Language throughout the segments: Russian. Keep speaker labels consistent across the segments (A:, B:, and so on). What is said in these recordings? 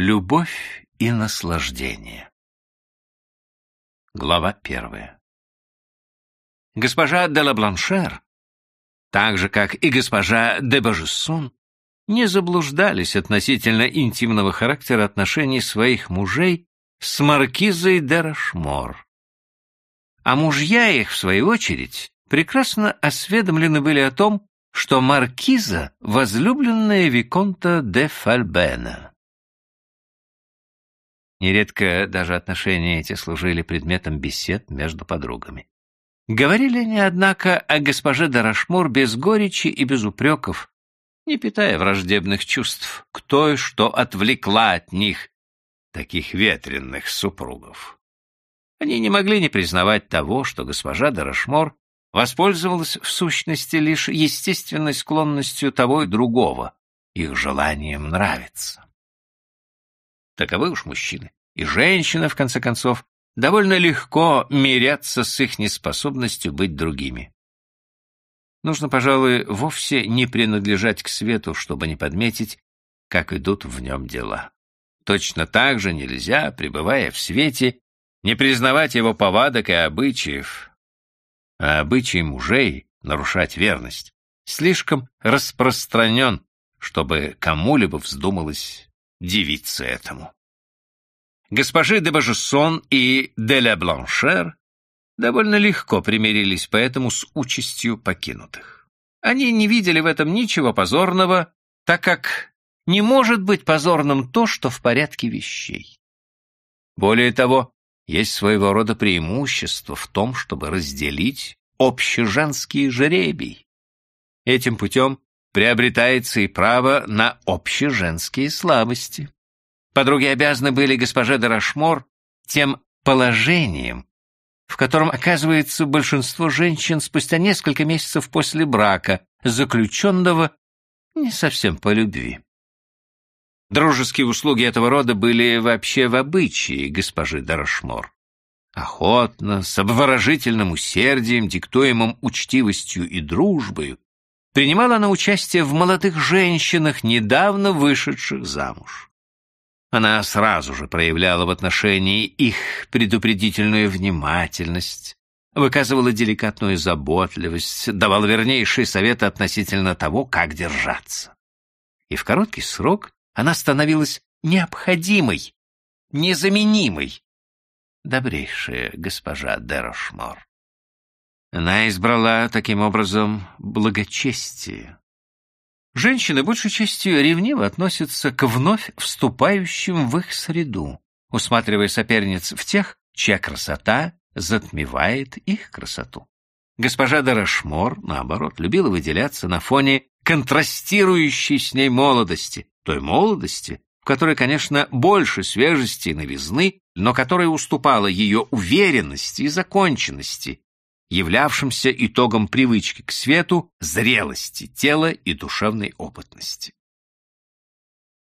A: Любовь и наслаждение. Глава первая. Госпожа де ла Бланшер, так же, как и госпожа де Бажессон, не заблуждались относительно интимного характера отношений своих мужей с маркизой де Рашмор. А мужья их, в свою очередь, прекрасно осведомлены были о том, что маркиза — возлюбленная Виконта де Фальбена. Нередко даже отношения эти служили предметом бесед между подругами. Говорили они, однако, о госпоже Дарашмор без горечи и без упреков, не питая враждебных чувств к той, что отвлекла от них таких ветренных супругов. Они не могли не признавать того, что госпожа Дарашмор воспользовалась в сущности лишь естественной склонностью того и другого, их желанием нравиться. Таковы уж мужчины. И женщины, в конце концов, довольно легко мирятся с их неспособностью быть другими. Нужно, пожалуй, вовсе не принадлежать к свету, чтобы не подметить, как идут в нем дела. Точно так же нельзя, пребывая в свете, не признавать его повадок и обычаев, а обычай мужей нарушать верность слишком распространен, чтобы кому-либо вздумалось дивиться этому. Госпожи де Бажессон и де ля Бланшер довольно легко примирились поэтому с участью покинутых. Они не видели в этом ничего позорного, так как не может быть позорным то, что в порядке вещей. Более того, есть своего рода преимущество в том, чтобы разделить общеженский жеребий. Этим путем приобретается и право на общеженские слабости. Подруги обязаны были госпоже Дарашмор тем положением, в котором оказывается большинство женщин спустя несколько месяцев после брака, заключенного не совсем по любви. Дружеские услуги этого рода были вообще в обычае госпожи Дарашмор. Охотно, с обворожительным усердием, диктуемым учтивостью и дружбою, принимала она участие в молодых женщинах, недавно вышедших замуж. Она сразу же проявляла в отношении их предупредительную внимательность, выказывала деликатную заботливость, давала вернейшие советы относительно того, как держаться. И в короткий срок она становилась необходимой, незаменимой, добрейшая госпожа Дерошмор. Она избрала таким образом благочестие, Женщины большей частью ревниво относятся к вновь вступающим в их среду, усматривая соперниц в тех, чья красота затмевает их красоту. Госпожа Дарашмор, наоборот, любила выделяться на фоне контрастирующей с ней молодости, той молодости, в которой, конечно, больше свежести и новизны, но которая уступала ее уверенности и законченности, являвшимся итогом привычки к свету, зрелости тела и душевной опытности.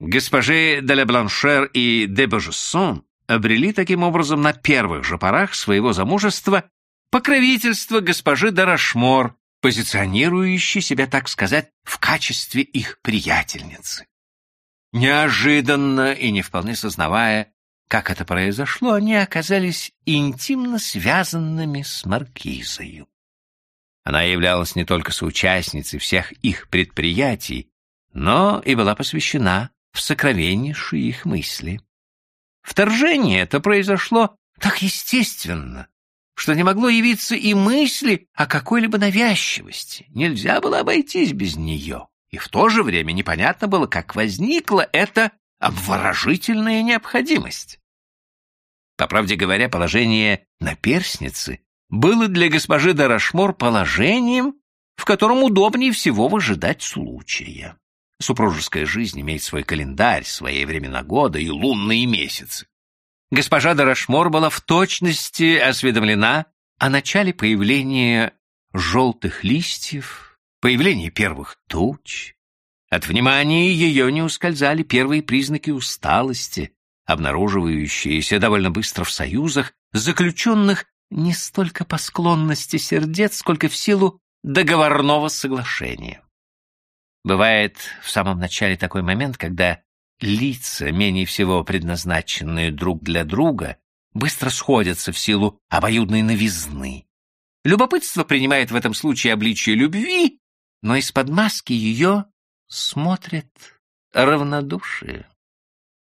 A: Госпожи де ла Бланшер и де Божессон обрели таким образом на первых же порах своего замужества покровительство госпожи де Рашмор, позиционирующей себя, так сказать, в качестве их приятельницы. Неожиданно и не вполне сознавая, как это произошло, они оказались интимно связанными с Маркизою. Она являлась не только соучастницей всех их предприятий, но и была посвящена в сокровеннейшие их мысли. Вторжение это произошло так естественно, что не могло явиться и мысли о какой-либо навязчивости. Нельзя было обойтись без нее. И в то же время непонятно было, как возникла эта обворожительная необходимость. По правде говоря, положение наперсницы было для госпожи Дарашмор положением, в котором удобнее всего выжидать случая. Супружеская жизнь имеет свой календарь, свои времена года и лунные месяцы. Госпожа Дарашмор была в точности осведомлена о начале появления желтых листьев, появления первых туч, от внимания ее не ускользали первые признаки усталости, обнаруживающиеся довольно быстро в союзах, заключенных не столько по склонности сердец, сколько в силу договорного соглашения. Бывает в самом начале такой момент, когда лица, менее всего предназначенные друг для друга, быстро сходятся в силу обоюдной новизны. Любопытство принимает в этом случае обличие любви, но из-под маски ее смотрит равнодушие.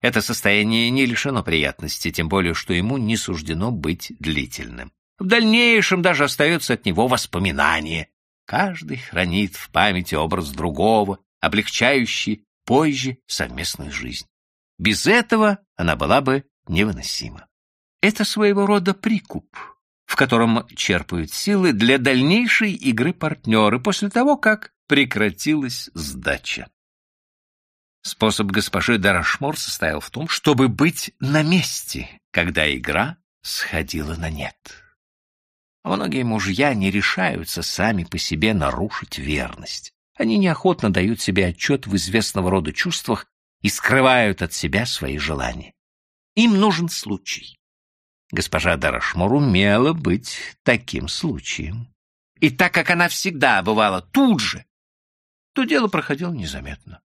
A: Это состояние не лишено приятности, тем более, что ему не суждено быть длительным. В дальнейшем даже остается от него воспоминание. Каждый хранит в памяти образ другого, облегчающий позже совместную жизнь. Без этого она была бы невыносима. Это своего рода прикуп, в котором черпают силы для дальнейшей игры партнеры после того, как прекратилась сдача. Способ госпожи Дарашмор состоял в том, чтобы быть на месте, когда игра сходила на нет. Многие мужья не решаются сами по себе нарушить верность. Они неохотно дают себе отчет в известного рода чувствах и скрывают от себя свои желания. Им нужен случай. Госпожа Дарашмор умела быть таким случаем. И так как она всегда бывала тут же, то дело проходило незаметно.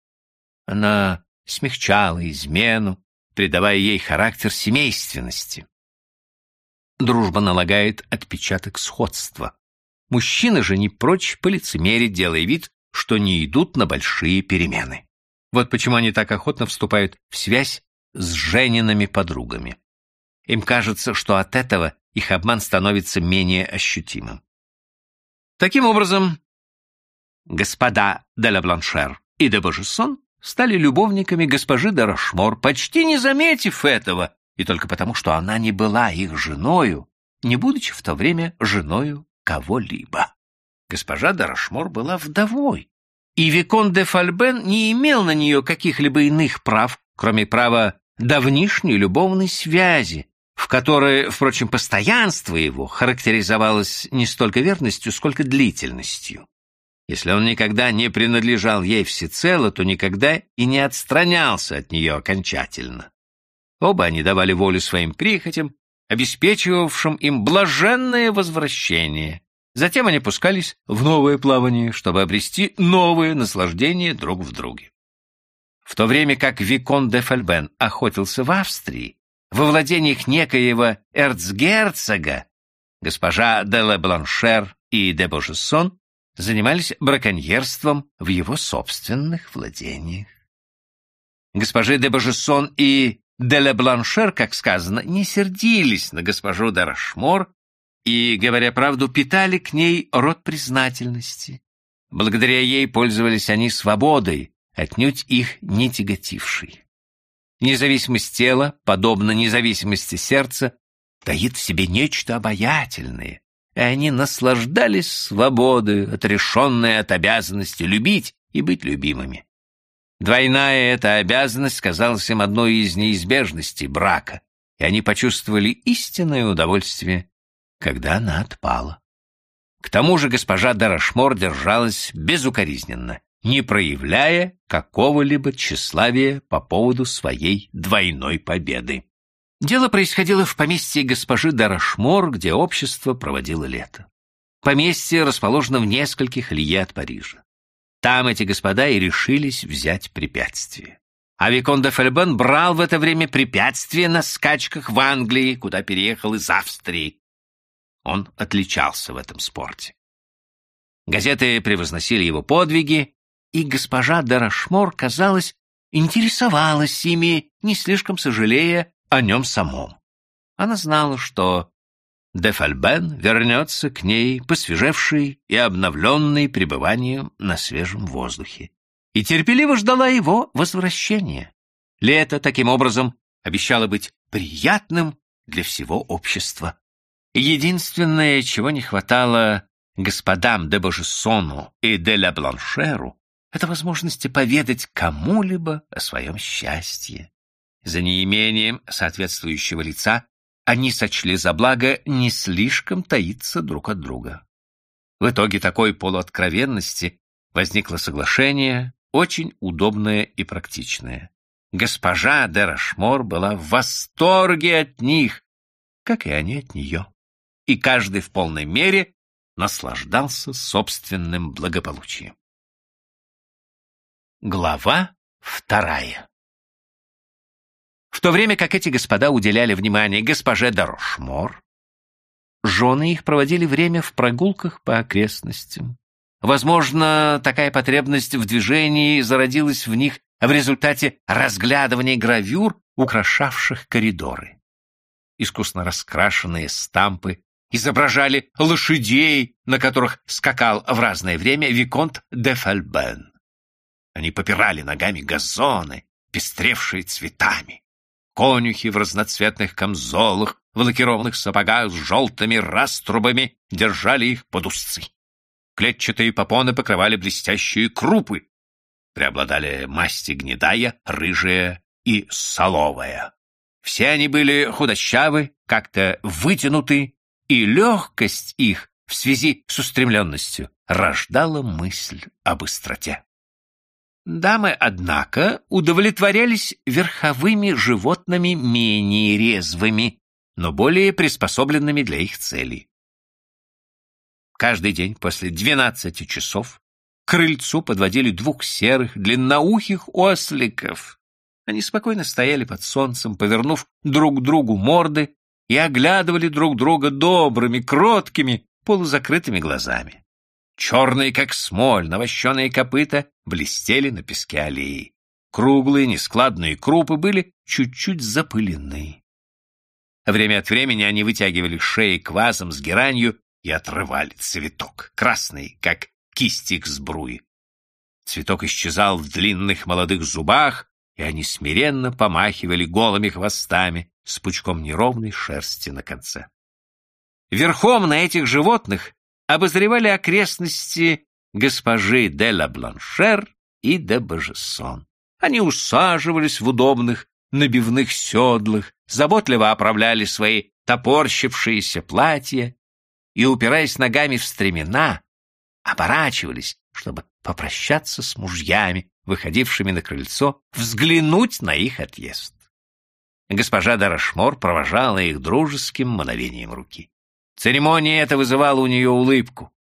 A: Она смягчала измену, придавая ей характер семейственности. Дружба налагает отпечаток сходства. Мужчины же не прочь полицемерить, делая вид, что не идут на большие перемены. Вот почему они так охотно вступают в связь с Жениными подругами. Им кажется, что от этого их обман становится менее ощутимым. Таким образом, господа де ла Бланшер и де Божессон стали любовниками госпожи де Рошмор, почти не заметив этого, и только потому, что она не была их женою, не будучи в то время женою кого-либо. Госпожа де Рошмор была вдовой, и Викон де Фальбен не имел на нее каких-либо иных прав, кроме права давнишней любовной связи, в которой, впрочем, постоянство его характеризовалось не столько верностью, сколько длительностью. Если он никогда не принадлежал ей всецело, то никогда и не отстранялся от нее окончательно. Оба они давали волю своим прихотям, обеспечивавшим им блаженное возвращение. Затем они пускались в новое плавание, чтобы обрести новое наслаждение друг в друге. В то время как Викон де Фальбен охотился в Австрии, во владениях некоего эрцгерцога, госпожа де Ле Бланшер и де Божессон занимались браконьерством в его собственных владениях. Госпожи де Божессон и де Ле Бланшер, как сказано, не сердились на госпожу де Рашмор и, говоря правду, питали к ней род признательности. Благодаря ей пользовались они свободой, отнюдь их не тяготившей. Независимость тела, подобно независимости сердца, таит в себе нечто обаятельное, и они наслаждались свободой, отрешенной от обязанности любить и быть любимыми. Двойная эта обязанность казалась им одной из неизбежностей брака, и они почувствовали истинное удовольствие, когда она отпала. К тому же госпожа Дарашмор держалась безукоризненно, не проявляя какого-либо тщеславия по поводу своей двойной победы. Дело происходило в поместье госпожи Дарашмор, где общество проводило лето. Поместье расположено в нескольких лье от Парижа. Там эти господа и решились взять препятствие. А Викон де Фельбен брал в это время препятствия на скачках в Англии, куда переехал из Австрии. Он отличался в этом спорте. Газеты превозносили его подвиги, и госпожа Дарашмор, казалось, интересовалась ими, не слишком сожалея о нем самом. Она знала, что де Фальбен вернется к ней, посвежевший и обновленный пребыванием на свежем воздухе, и терпеливо ждала его возвращения. Лето, таким образом, обещало быть приятным для всего общества. Единственное, чего не хватало господам де Божессону и де ла Бланшеру, это возможности поведать кому-либо о своем счастье. За неимением соответствующего лица они сочли за благо не слишком таиться друг от друга. В итоге такой полуоткровенности возникло соглашение, очень удобное и практичное. Госпожа Дерашмор была в восторге от них, как и они от нее, и каждый в полной мере наслаждался собственным благополучием. Глава вторая то время как эти господа уделяли внимание госпоже Дорошмор, жены их проводили время в прогулках по окрестностям. Возможно, такая потребность в движении зародилась в них в результате разглядывания гравюр, украшавших коридоры. Искусно раскрашенные стампы изображали лошадей, на которых скакал в разное время Виконт де Фальбен. Они попирали ногами газоны, пестревшие цветами. Конюхи в разноцветных камзолах, в лакированных сапогах с желтыми раструбами держали их под узцы. Клетчатые попоны покрывали блестящие крупы. Преобладали масти гнедая, рыжая и соловая. Все они были худощавы, как-то вытянуты, и легкость их в связи с устремленностью рождала мысль о быстроте. Дамы, однако, удовлетворялись верховыми животными менее резвыми, но более приспособленными для их целей. Каждый день после двенадцати часов к крыльцу подводили двух серых, длинноухих осликов. Они спокойно стояли под солнцем, повернув друг другу морды и оглядывали друг друга добрыми, кроткими, полузакрытыми глазами. Черные, как смоль, навощенные копыта блестели на песке аллеи. Круглые, нескладные крупы были чуть-чуть запылены. Время от времени они вытягивали шеи квасом с геранью и отрывали цветок, красный, как кистик сбруи. Цветок исчезал в длинных молодых зубах, и они смиренно помахивали голыми хвостами с пучком неровной шерсти на конце. Верхом на этих животных обозревали окрестности госпожи де ла Бланшер и де Бажессон. Они усаживались в удобных набивных седлах, заботливо оправляли свои топорщившиеся платья и, упираясь ногами в стремена, оборачивались, чтобы попрощаться с мужьями, выходившими на крыльцо, взглянуть на их отъезд. Госпожа Дарашмор провожала их дружеским мановением руки. Церемония эта вызывала у нее улыбку.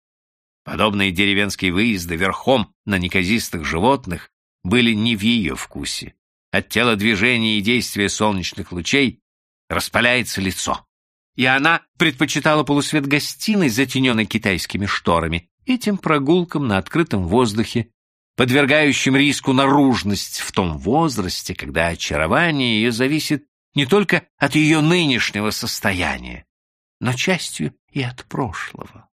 A: Подобные деревенские выезды верхом на неказистых животных были не в ее вкусе. От телодвижения и действия солнечных лучей распаляется лицо. И она предпочитала полусвет гостиной, затененной китайскими шторами, этим прогулкам на открытом воздухе, подвергающим риску наружность в том возрасте, когда очарование ее зависит не только от ее нынешнего состояния, но частью и от прошлого.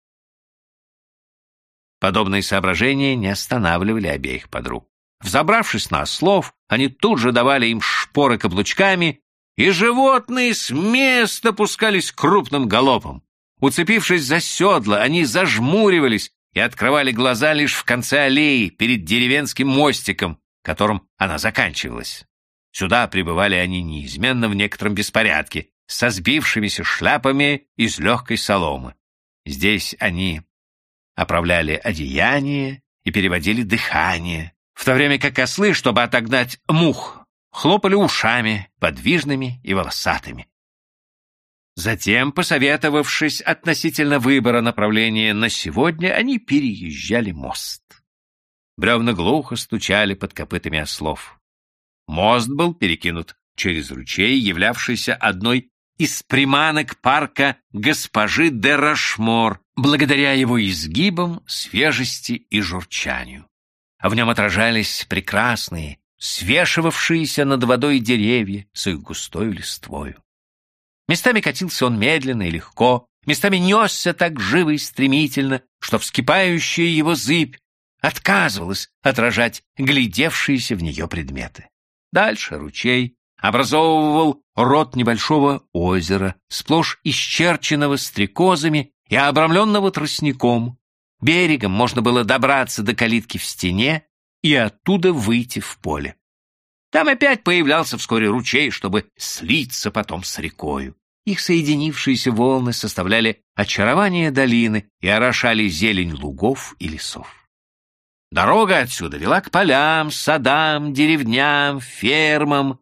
A: Подобные соображения не останавливали обеих подруг. Взобравшись на ослов, они тут же давали им шпоры каблучками, и животные с места пускались крупным галопом. Уцепившись за седла, они зажмуривались и открывали глаза лишь в конце аллеи, перед деревенским мостиком, которым она заканчивалась. Сюда прибывали они неизменно в некотором беспорядке, со сбившимися шляпами из легкой соломы. Здесь они оправляли одеяние и переводили дыхание, в то время как ослы, чтобы отогнать мух, хлопали ушами, подвижными и волосатыми. Затем, посоветовавшись относительно выбора направления на сегодня, они переезжали мост. Бревна глухо стучали под копытами ослов. Мост был перекинут через ручей, являвшийся одной из приманок парка госпожи де Рашмор, благодаря его изгибам, свежести и журчанию. А в нем отражались прекрасные, свешивавшиеся над водой деревья с их густой листвою. Местами катился он медленно и легко, местами несся так живо и стремительно, что вскипающая его зыбь отказывалась отражать глядевшиеся в нее предметы. Дальше ручей образовывал рот небольшого озера, сплошь исчерченного стрекозами и обрамленного тростником. Берегом можно было добраться до калитки в стене и оттуда выйти в поле. Там опять появлялся вскоре ручей, чтобы слиться потом с рекою. Их соединившиеся волны составляли очарование долины и орошали зелень лугов и лесов. Дорога отсюда вела к полям, садам, деревням, фермам,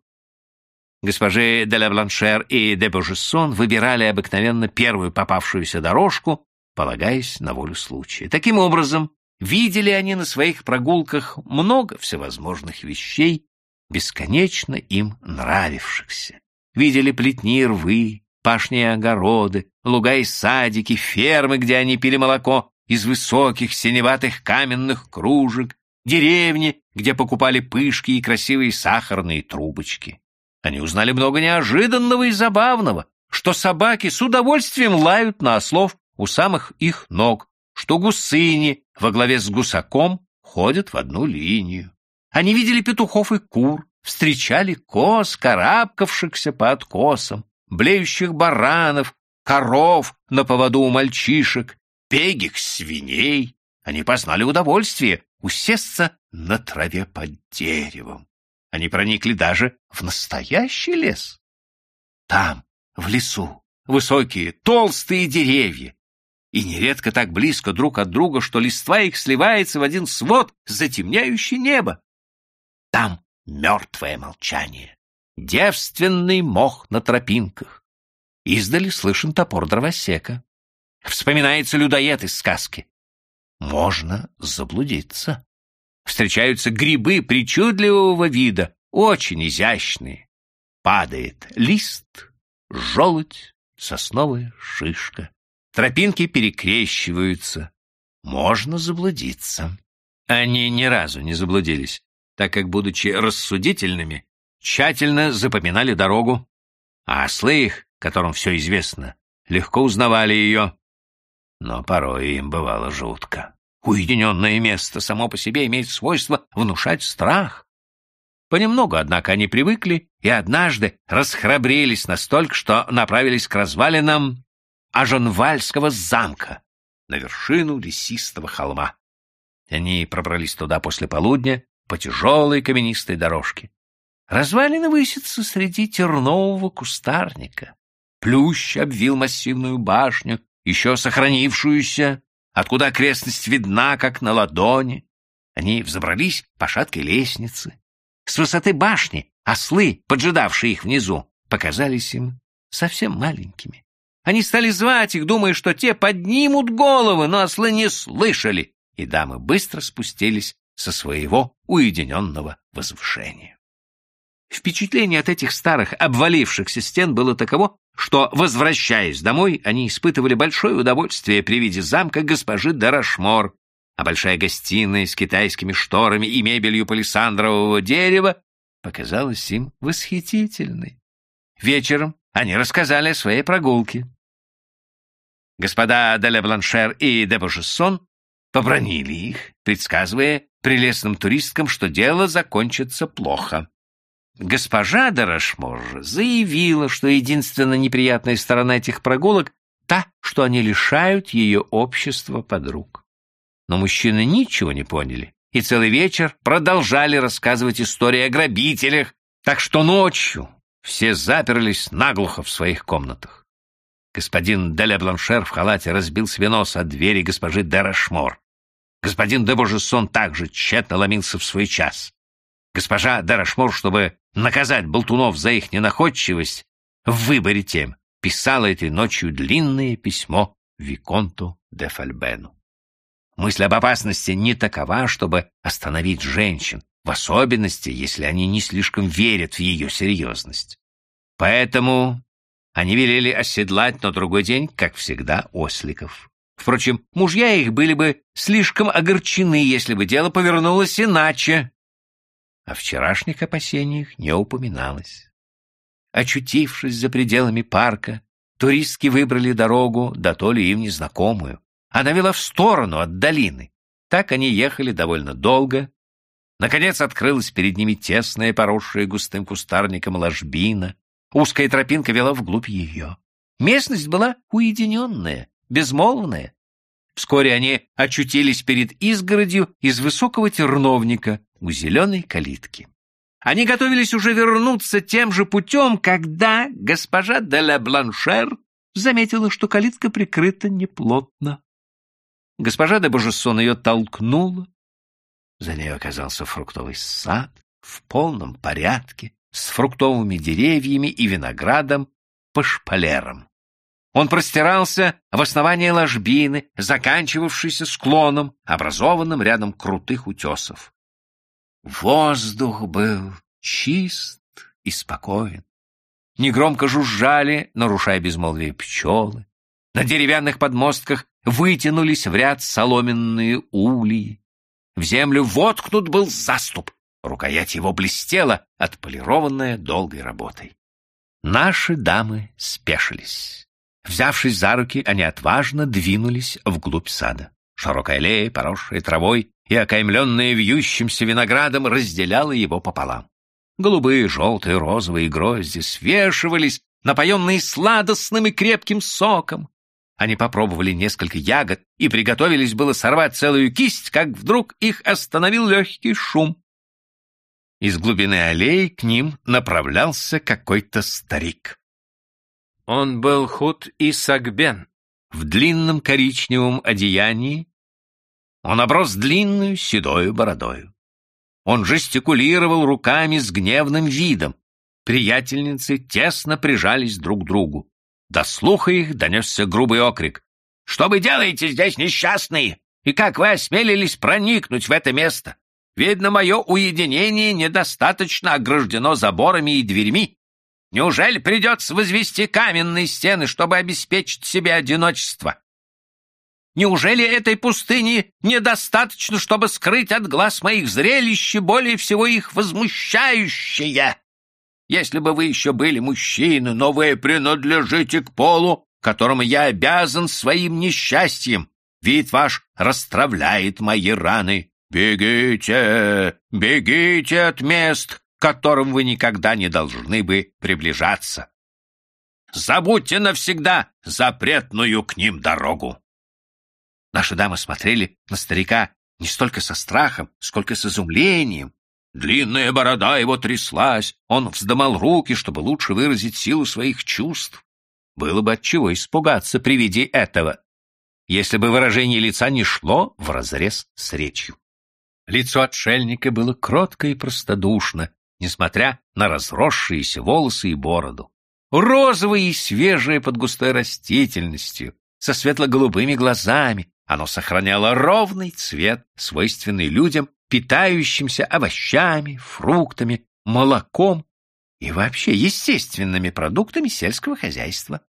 A: Госпожи де ла Бланшер и де Божессон выбирали обыкновенно первую попавшуюся дорожку, полагаясь на волю случая. Таким образом, видели они на своих прогулках много всевозможных вещей, бесконечно им нравившихся. Видели плетни рвы, пашни и огороды, луга и садики, фермы, где они пили молоко из высоких синеватых каменных кружек, деревни, где покупали пышки и красивые сахарные трубочки. Они узнали много неожиданного и забавного, что собаки с удовольствием лают на ослов у самых их ног, что гусыни во главе с гусаком ходят в одну линию. Они видели петухов и кур, встречали коз, карабкавшихся по откосам, блеющих баранов, коров на поводу у мальчишек, пегих свиней. Они познали удовольствие усесться на траве под деревом. Они проникли даже в настоящий лес. Там, в лесу, высокие, толстые деревья, и нередко так близко друг от друга, что листва их сливается в один свод, затемняющий небо. Там мертвое молчание, девственный мох на тропинках. Издали слышен топор дровосека. Вспоминается людоед из сказки. Можно заблудиться. Встречаются грибы причудливого вида, очень изящные. Падает лист, желудь, сосновая шишка. Тропинки перекрещиваются. Можно заблудиться. Они ни разу не заблудились, так как, будучи рассудительными, тщательно запоминали дорогу, а ослы их, которым все известно, легко узнавали ее. Но порой им бывало жутко. Уединенное место само по себе имеет свойство внушать страх. Понемногу, однако, они привыкли и однажды расхрабрились настолько, что направились к развалинам Аженвальского замка на вершину лесистого холма. Они пробрались туда после полудня по тяжелой каменистой дорожке. Развалины высятся среди тернового кустарника. Плющ обвил массивную башню, еще сохранившуюся, откуда окрестность видна, как на ладони. Они взобрались по шаткой лестнице. С высоты башни ослы, поджидавшие их внизу, показались им совсем маленькими. Они стали звать их, думая, что те поднимут головы, но ослы не слышали, и дамы быстро спустились со своего уединенного возвышения. Впечатление от этих старых обвалившихся стен было таково, что, возвращаясь домой, они испытывали большое удовольствие при виде замка госпожи Дарашмор, а большая гостиная с китайскими шторами и мебелью палисандрового дерева показалась им восхитительной. Вечером они рассказали о своей прогулке. Господа де Бланшер и де Божессон побронили их, предсказывая прелестным туристкам, что дело закончится плохо. Госпожа Дарашмор заявила, что единственная неприятная сторона этих прогулок та, что они лишают ее общества подруг. Но мужчины ничего не поняли и целый вечер продолжали рассказывать истории о грабителях, так что ночью все заперлись наглухо в своих комнатах. Господин Деля Бланшер в халате разбил себе нос от двери госпожи Дерашмор. Господин де Божессон также тщетно ломился в свой час. Госпожа Дерашмор, чтобы наказать болтунов за их ненаходчивость в выборе тем, писала этой ночью длинное письмо Виконту де Фальбену. Мысль об опасности не такова, чтобы остановить женщин, в особенности, если они не слишком верят в ее серьезность. Поэтому они велели оседлать на другой день, как всегда, осликов. Впрочем, мужья их были бы слишком огорчены, если бы дело повернулось иначе. О вчерашних опасениях не упоминалось. Очутившись за пределами парка, туристки выбрали дорогу, да то ли им незнакомую. Она вела в сторону от долины. Так они ехали довольно долго, Наконец открылась перед ними тесная, поросшая густым кустарником ложбина. Узкая тропинка вела вглубь ее. Местность была уединенная, безмолвная. Вскоре они очутились перед изгородью из высокого терновника у зеленой калитки. Они готовились уже вернуться тем же путем, когда госпожа де ла Бланшер заметила, что калитка прикрыта неплотно. Госпожа де Божессон ее толкнула, за ней оказался фруктовый сад в полном порядке, с фруктовыми деревьями и виноградом по шпалерам. Он простирался в основании ложбины, заканчивавшейся склоном, образованным рядом крутых утесов. Воздух был чист и спокоен. Негромко жужжали, нарушая безмолвие пчелы. На деревянных подмостках вытянулись в ряд соломенные ульи. В землю воткнут был заступ. Рукоять его блестела, отполированная долгой работой. Наши дамы спешились. Взявшись за руки, они отважно двинулись вглубь сада. Широкая аллея, поросшая травой и окаймленная вьющимся виноградом, разделяла его пополам. Голубые, желтые, розовые грозди свешивались, напоенные сладостным и крепким соком. Они попробовали несколько ягод и приготовились было сорвать целую кисть, как вдруг их остановил легкий шум. Из глубины аллеи к ним направлялся какой-то старик. Он был худ и сагбен, в длинном коричневом одеянии. Он оброс длинную седою бородою. Он жестикулировал руками с гневным видом. Приятельницы тесно прижались друг к другу. До слуха их донесся грубый окрик. «Что вы делаете здесь, несчастные? И как вы осмелились проникнуть в это место? Видно, мое уединение недостаточно ограждено заборами и дверьми. Неужели придется возвести каменные стены, чтобы обеспечить себе одиночество? Неужели этой пустыни недостаточно, чтобы скрыть от глаз моих зрелище более всего их возмущающее? Если бы вы еще были мужчины, но вы принадлежите к полу, которому я обязан своим несчастьем. Вид ваш расстравляет мои раны. Бегите, бегите от мест, которым вы никогда не должны бы приближаться. Забудьте навсегда запретную к ним дорогу. Наши дамы смотрели на старика не столько со страхом, сколько с изумлением. Длинная борода его тряслась, он вздымал руки, чтобы лучше выразить силу своих чувств. Было бы отчего испугаться при виде этого, если бы выражение лица не шло вразрез с речью. Лицо отшельника было кротко и простодушно, несмотря на разросшиеся волосы и бороду. Розовое и свежее под густой растительностью, со светло-голубыми глазами, оно сохраняло ровный цвет, свойственный людям, питающимся овощами, фруктами, молоком и вообще естественными продуктами сельского хозяйства.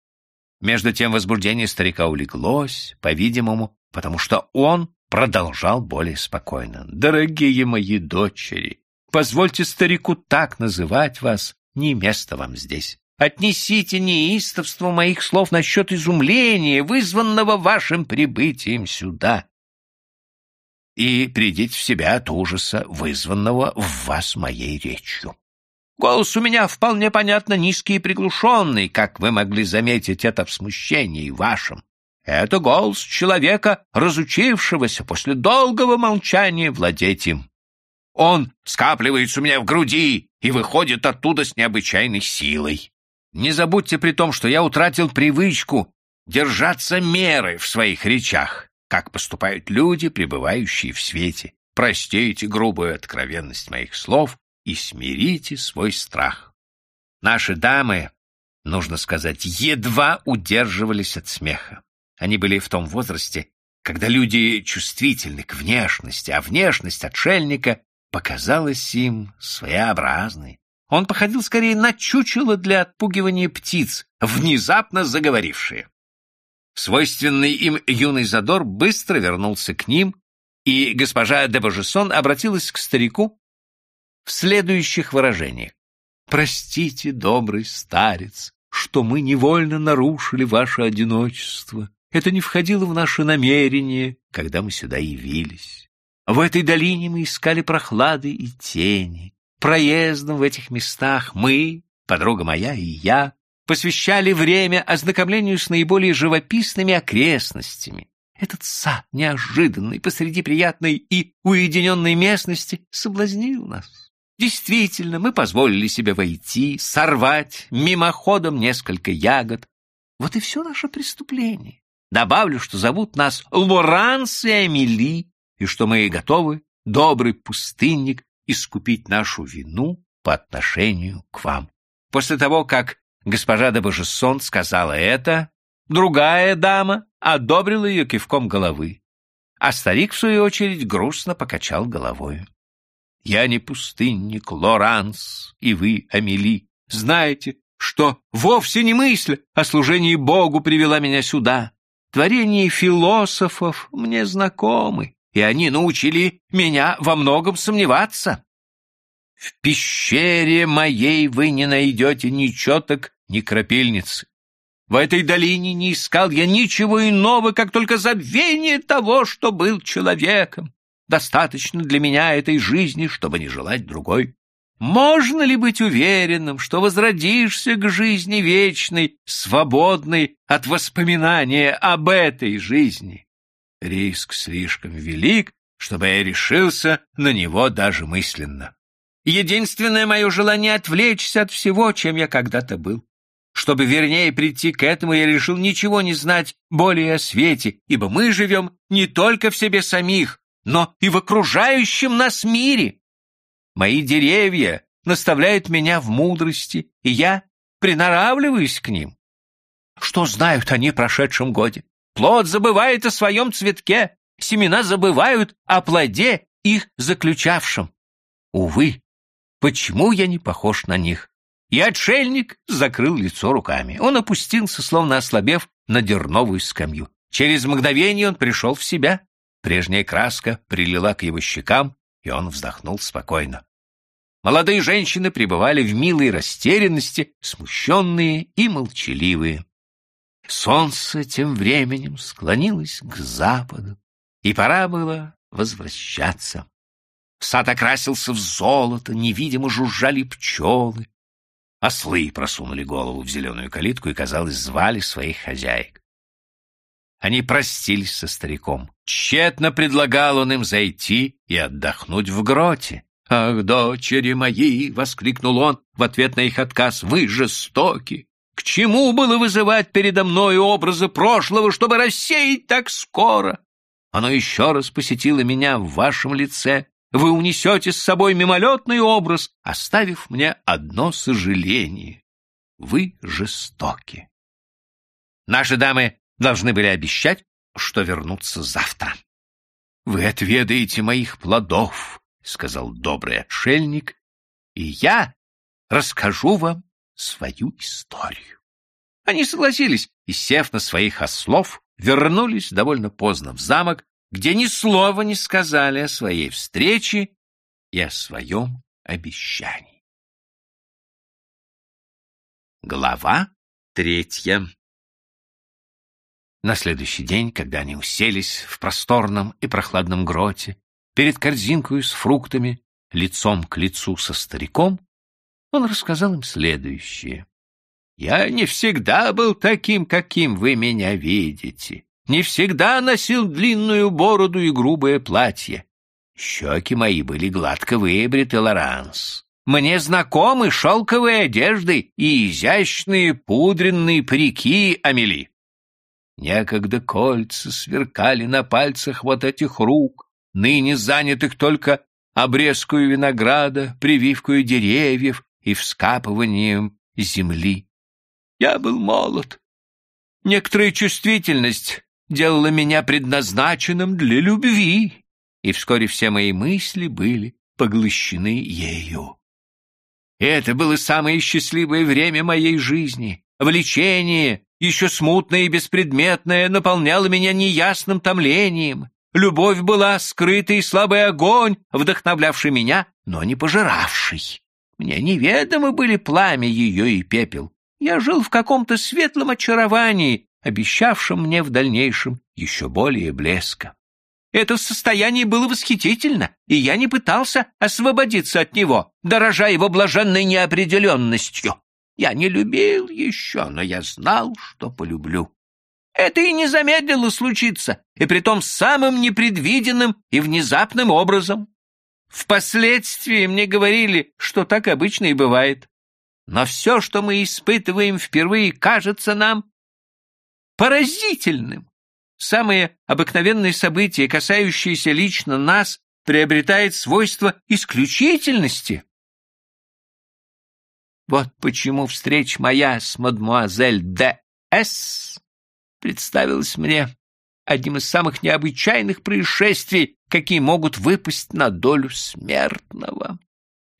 A: Между тем возбуждение старика улеглось, по-видимому, потому что он продолжал более спокойно. «Дорогие мои дочери, позвольте старику так называть вас, не место вам здесь. Отнесите неистовство моих слов насчет изумления, вызванного вашим прибытием сюда, и придите в себя от ужаса, вызванного в вас моей речью. Голос у меня вполне понятно низкий и приглушенный, как вы могли заметить это в смущении вашем. Это голос человека, разучившегося после долгого молчания владеть им. Он скапливается у меня в груди и выходит оттуда с необычайной силой. Не забудьте при том, что я утратил привычку держаться меры в своих речах, как поступают люди, пребывающие в свете. Простите грубую откровенность моих слов и смирите свой страх. Наши дамы, нужно сказать, едва удерживались от смеха. Они были в том возрасте, когда люди чувствительны к внешности, а внешность отшельника показалась им своеобразной. Он походил скорее на чучело для отпугивания птиц, внезапно заговорившие. Свойственный им юный задор быстро вернулся к ним, и госпожа де Божесон обратилась к старику в следующих выражениях. «Простите, добрый старец, что мы невольно нарушили ваше одиночество. Это не входило в наше намерение, когда мы сюда явились. В этой долине мы искали прохлады и тени. Проездом в этих местах мы, подруга моя и я, посвящали время ознакомлению с наиболее живописными окрестностями. Этот сад, неожиданный, посреди приятной и уединенной местности, соблазнил нас. Действительно, мы позволили себе войти, сорвать мимоходом несколько ягод. Вот и все наше преступление. Добавлю, что зовут нас Лоранс и Амели, и что мы готовы, добрый пустынник, искупить нашу вину по отношению к вам. После того, как госпожа де Божессон сказала это, другая дама одобрила ее кивком головы, а старик, в свою очередь, грустно покачал головой. Я не пустынник, Лоранс, и вы, Амели. Знаете, что вовсе не мысль о служении Богу привела меня сюда. Творения философов мне знакомы, и они научили меня во многом сомневаться. В пещере моей вы не найдете ни четок, ни крапильницы. В этой долине не искал я ничего иного, как только забвение того, что был человеком. Достаточно для меня этой жизни, чтобы не желать другой. Можно ли быть уверенным, что возродишься к жизни вечной, свободной от воспоминания об этой жизни? Риск слишком велик, чтобы я решился на него даже мысленно. Единственное мое желание — отвлечься от всего, чем я когда-то был. Чтобы вернее прийти к этому, я решил ничего не знать более о свете, ибо мы живем не только в себе самих, но и в окружающем нас мире. Мои деревья наставляют меня в мудрости, и я приноравливаюсь к ним. Что знают они прошедшем годе? Плод забывает о своем цветке, семена забывают о плоде их заключавшем. Увы, почему я не похож на них? И отшельник закрыл лицо руками. Он опустился, словно ослабев, на дерновую скамью. Через мгновение он пришел в себя. Прежняя краска прилила к его щекам, и он вздохнул спокойно. Молодые женщины пребывали в милой растерянности, смущенные и молчаливые. Солнце тем временем склонилось к западу, и пора было возвращаться. Сад окрасился в золото, невидимо жужжали пчелы. Ослы просунули голову в зеленую калитку и, казалось, звали своих хозяек. Они простились со стариком. Тщетно предлагал он им зайти и отдохнуть в гроте. «Ах, дочери мои!» — воскликнул он в ответ на их отказ. «Вы жестоки! К чему было вызывать передо мной образы прошлого, чтобы рассеять так скоро? Оно еще раз посетило меня в вашем лице, вы унесете с собой мимолетный образ, оставив мне одно сожаление. Вы жестоки. Наши дамы должны были обещать, что вернутся завтра. Вы отведаете моих плодов, — сказал добрый отшельник, — и я расскажу вам свою историю. Они согласились и, сев на своих ослов, вернулись довольно поздно в замок, где ни слова не сказали о своей встрече и о своем обещании. Глава третья На следующий день, когда они уселись в просторном и прохладном гроте, перед корзинкой с фруктами, лицом к лицу со стариком, он рассказал им следующее. «Я не всегда был таким, каким вы меня видите не всегда носил длинную бороду и грубое платье. Щеки мои были гладко выбриты, Лоранс. Мне знакомы шелковые одежды и изящные пудренные парики Амели. Некогда кольца сверкали на пальцах вот этих рук, ныне занятых только обрезкою винограда, прививкою деревьев и вскапыванием земли. Я был молод. Некоторая чувствительность делала меня предназначенным для любви, и вскоре все мои мысли были поглощены ею. Это было самое счастливое время моей жизни. Влечение, еще смутное и беспредметное, наполняло меня неясным томлением. Любовь была скрытый и слабый огонь, вдохновлявший меня, но не пожиравший. Мне неведомы были пламя ее и пепел. Я жил в каком-то светлом очаровании, обещавшим мне в дальнейшем еще более блеска. Это состояние было восхитительно, и я не пытался освободиться от него, дорожа его блаженной неопределенностью. Я не любил еще, но я знал, что полюблю. Это и не замедлило случиться, и притом самым непредвиденным и внезапным образом. Впоследствии мне говорили, что так обычно и бывает. Но все, что мы испытываем впервые, кажется нам поразительным. Самые обыкновенные события, касающиеся лично нас, приобретает свойство исключительности. Вот почему встреча моя с мадмуазель Д.С. представилась мне одним из самых необычайных происшествий, какие могут выпасть на долю смертного.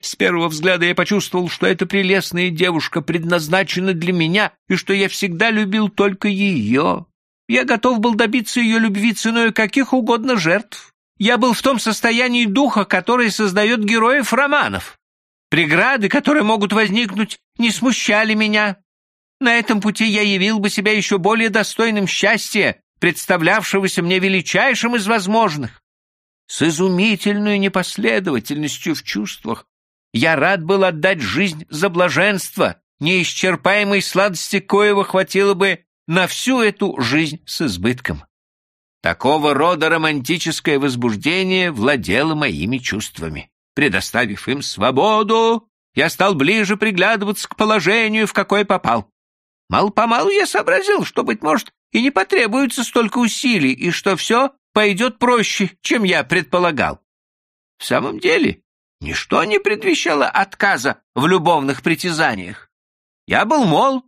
A: С первого взгляда я почувствовал, что эта прелестная девушка предназначена для меня и что я всегда любил только ее. Я готов был добиться ее любви ценой каких угодно жертв. Я был в том состоянии духа, которое создает героев романов. Преграды, которые могут возникнуть, не смущали меня. На этом пути я явил бы себя еще более достойным счастья, представлявшегося мне величайшим из возможных. С изумительной непоследовательностью в чувствах я рад был отдать жизнь за блаженство, неисчерпаемой сладости коего хватило бы на всю эту жизнь с избытком. Такого рода романтическое возбуждение владело моими чувствами. Предоставив им свободу, я стал ближе приглядываться к положению, в какое попал. Мало-помалу я сообразил, что, быть может, и не потребуется столько усилий, и что все пойдет проще, чем я предполагал. В самом деле, ничто не предвещало отказа в любовных притязаниях. Я был молод,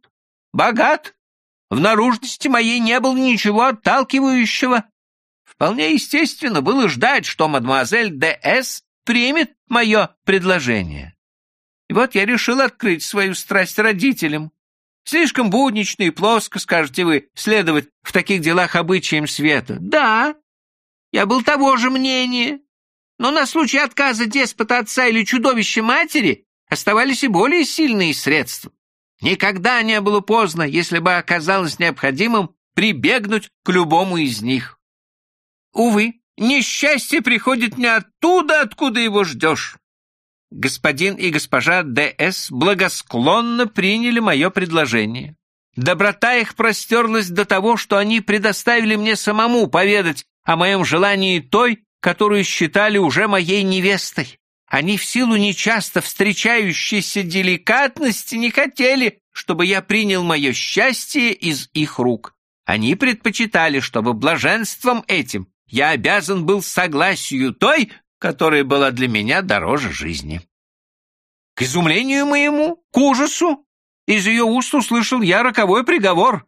A: богат, в наружности моей не было ничего отталкивающего. Вполне естественно было ждать, что мадемуазель Д.С. примет мое предложение. И вот я решил открыть свою страсть родителям. Слишком буднично и плоско, скажете вы, следовать в таких делах обычаям света. Да, я был того же мнения. Но на случай отказа деспота отца или чудовища матери оставались и более сильные средства. Никогда не было поздно, если бы оказалось необходимым прибегнуть к любому из них. Увы, несчастье приходит не оттуда, откуда его ждешь. Господин и госпожа Д.С. благосклонно приняли мое предложение. Доброта их простерлась до того, что они предоставили мне самому поведать о моем желании той, которую считали уже моей невестой. Они в силу нечасто встречающейся деликатности не хотели, чтобы я принял мое счастье из их рук. Они предпочитали, чтобы блаженством этим я обязан был согласию той, которая была для меня дороже жизни. К изумлению моему, к ужасу, из ее уст услышал я роковой приговор.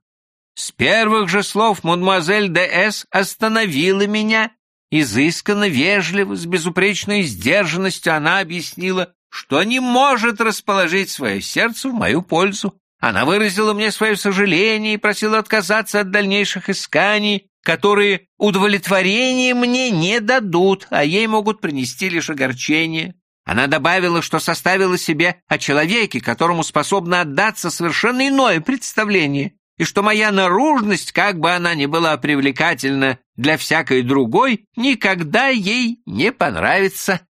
A: С первых же слов мадемуазель Д.С. остановила меня. Изысканно, вежливо, с безупречной сдержанностью она объяснила, что не может расположить свое сердце в мою пользу. Она выразила мне свое сожаление и просила отказаться от дальнейших исканий, которые удовлетворения мне не дадут, а ей могут принести лишь огорчение. Она добавила, что составила себе о человеке, которому способна отдаться совершенно иное представление, и что моя наружность, как бы она ни была привлекательна для всякой другой, никогда ей не понравится.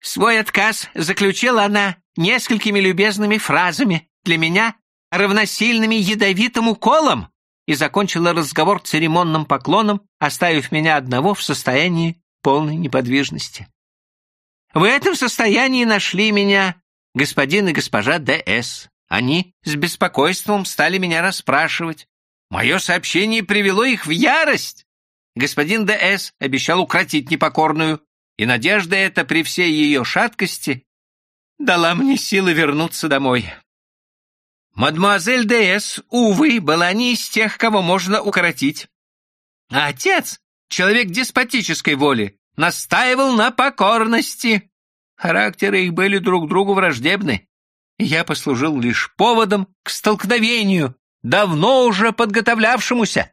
A: Свой отказ заключила она несколькими любезными фразами, для меня равносильными ядовитым уколом, и закончила разговор церемонным поклоном, оставив меня одного в состоянии полной неподвижности. В этом состоянии нашли меня господин и госпожа Д.С. Они с беспокойством стали меня расспрашивать. Мое сообщение привело их в ярость. Господин Д.С. обещал укротить непокорную, и надежда эта при всей ее шаткости дала мне силы вернуться домой. Мадемуазель Д.С., увы, была не из тех, кого можно укоротить. А отец, человек деспотической воли, настаивал на покорности. Характеры их были друг другу враждебны, и я послужил лишь поводом к столкновению, давно уже подготовлявшемуся.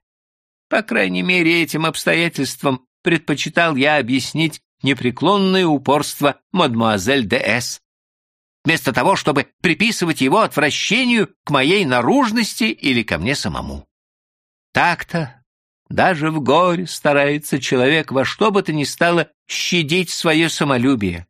A: По крайней мере, этим обстоятельством предпочитал я объяснить непреклонное упорство мадемуазель Д.С вместо того, чтобы приписывать его отвращению к моей наружности или ко мне самому. Так-то даже в горе старается человек во что бы то ни стало щадить свое самолюбие.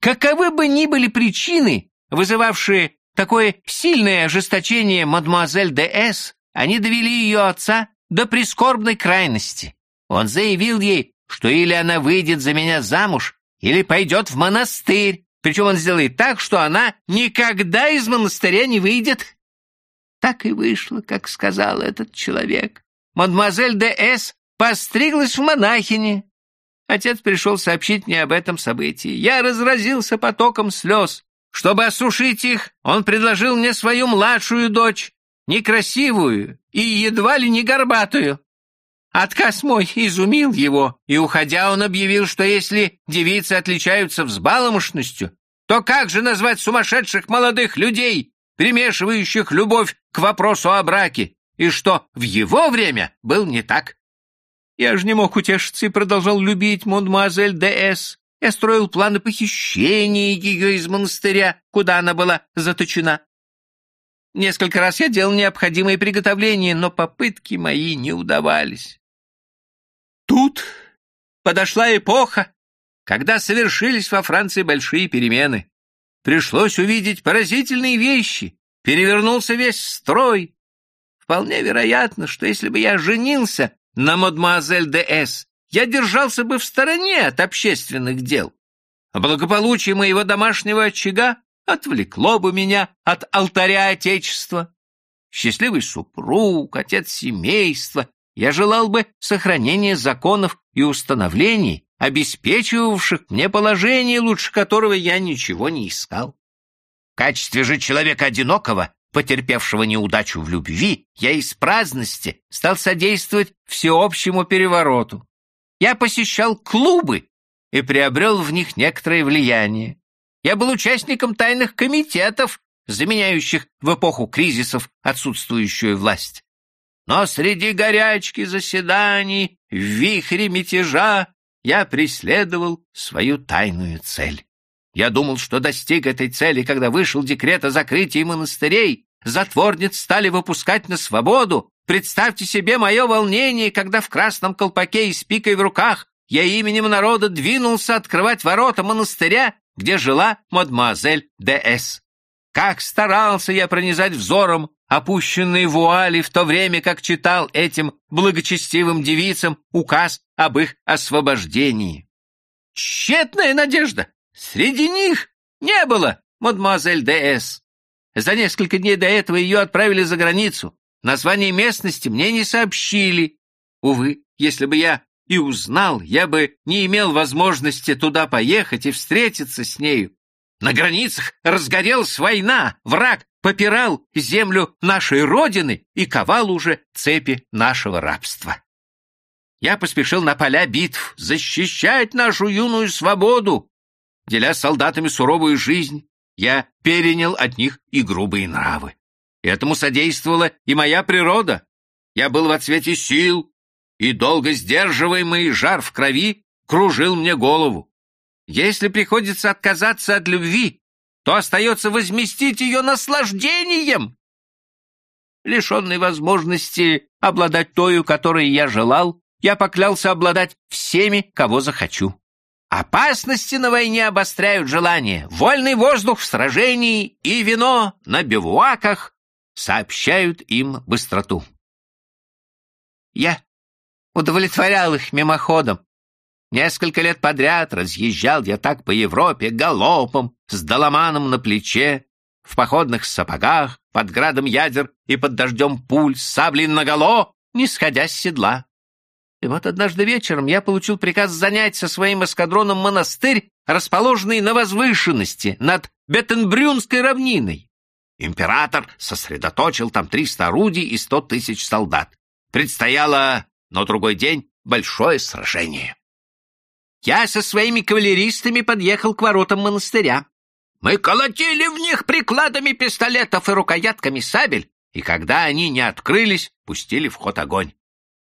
A: Каковы бы ни были причины, вызывавшие такое сильное ожесточение мадемуазель Д.С., они довели ее отца до прискорбной крайности. Он заявил ей, что или она выйдет за меня замуж, или пойдет в монастырь, причем он сделает так, что она никогда из монастыря не выйдет. Так и вышло, как сказал этот человек. Мадемуазель де С. постриглась в монахине. Отец пришел сообщить мне об этом событии. Я разразился потоком слез. Чтобы осушить их, он предложил мне свою младшую дочь, некрасивую и едва ли не горбатую. Отказ мой изумил его, и, уходя, он объявил, что если девицы отличаются взбаломошностью, то как же назвать сумасшедших молодых людей, примешивающих любовь к вопросу о браке, и что в его время был не так? Я же не мог утешиться и продолжал любить мадемуазель Д.С. Я строил планы похищения ее из монастыря, куда она была заточена. Несколько раз я делал необходимые приготовления, но попытки мои не удавались. Тут подошла эпоха, когда совершились во Франции большие перемены. Пришлось увидеть поразительные вещи, перевернулся весь строй. Вполне вероятно, что если бы я женился на мадемуазель де С, я держался бы в стороне от общественных дел. А благополучие моего домашнего очага отвлекло бы меня от алтаря Отечества. Счастливый супруг, отец семейства, я желал бы сохранения законов и установлений, обеспечивавших мне положение, лучше которого я ничего не искал. В качестве же человека одинокого, потерпевшего неудачу в любви, я из праздности стал содействовать всеобщему перевороту. Я посещал клубы и приобрел в них некоторое влияние. Я был участником тайных комитетов, заменяющих в эпоху кризисов отсутствующую власть. Но среди горячки заседаний, в вихре мятежа, я преследовал свою тайную цель. Я думал, что достиг этой цели, когда вышел декрет о закрытии монастырей, затворниц стали выпускать на свободу. Представьте себе мое волнение, когда в красном колпаке и с пикой в руках я именем народа двинулся открывать ворота монастыря, где жила мадемуазель Д.С. Как старался я пронизать взором опущенные вуали в то время, как читал этим благочестивым девицам указ об их освобождении. Тщетная надежда! Среди них не было мадемуазель Д.С. За несколько дней до этого ее отправили за границу. Название местности мне не сообщили. Увы, если бы я и узнал, я бы не имел возможности туда поехать и встретиться с нею. На границах разгорелась война, враг попирал землю нашей Родины и ковал уже цепи нашего рабства. Я поспешил на поля битв защищать нашу юную свободу. Деля с солдатами суровую жизнь, я перенял от них и грубые нравы. Этому содействовала и моя природа. Я был во цвете сил, и долго сдерживаемый жар в крови кружил мне голову. Если приходится отказаться от любви, то остается возместить ее наслаждением. Лишенный возможности обладать тою, которой я желал, я поклялся обладать всеми, кого захочу. Опасности на войне обостряют желание. Вольный воздух в сражении и вино на бивуаках сообщают им быстроту. Я удовлетворял их мимоходом, Несколько лет подряд разъезжал я так по Европе галопом, с доломаном на плече, в походных сапогах, под градом ядер и под дождем пуль, с саблей наголо, не сходя с седла. И вот однажды вечером я получил приказ занять со своим эскадроном монастырь, расположенный на возвышенности над Беттенбрюнской равниной. Император сосредоточил там триста орудий и сто тысяч солдат. Предстояло на другой день большое сражение. Я со своими кавалеристами подъехал к воротам монастыря. Мы колотили в них прикладами пистолетов и рукоятками сабель, и когда они не открылись, пустили в ход огонь.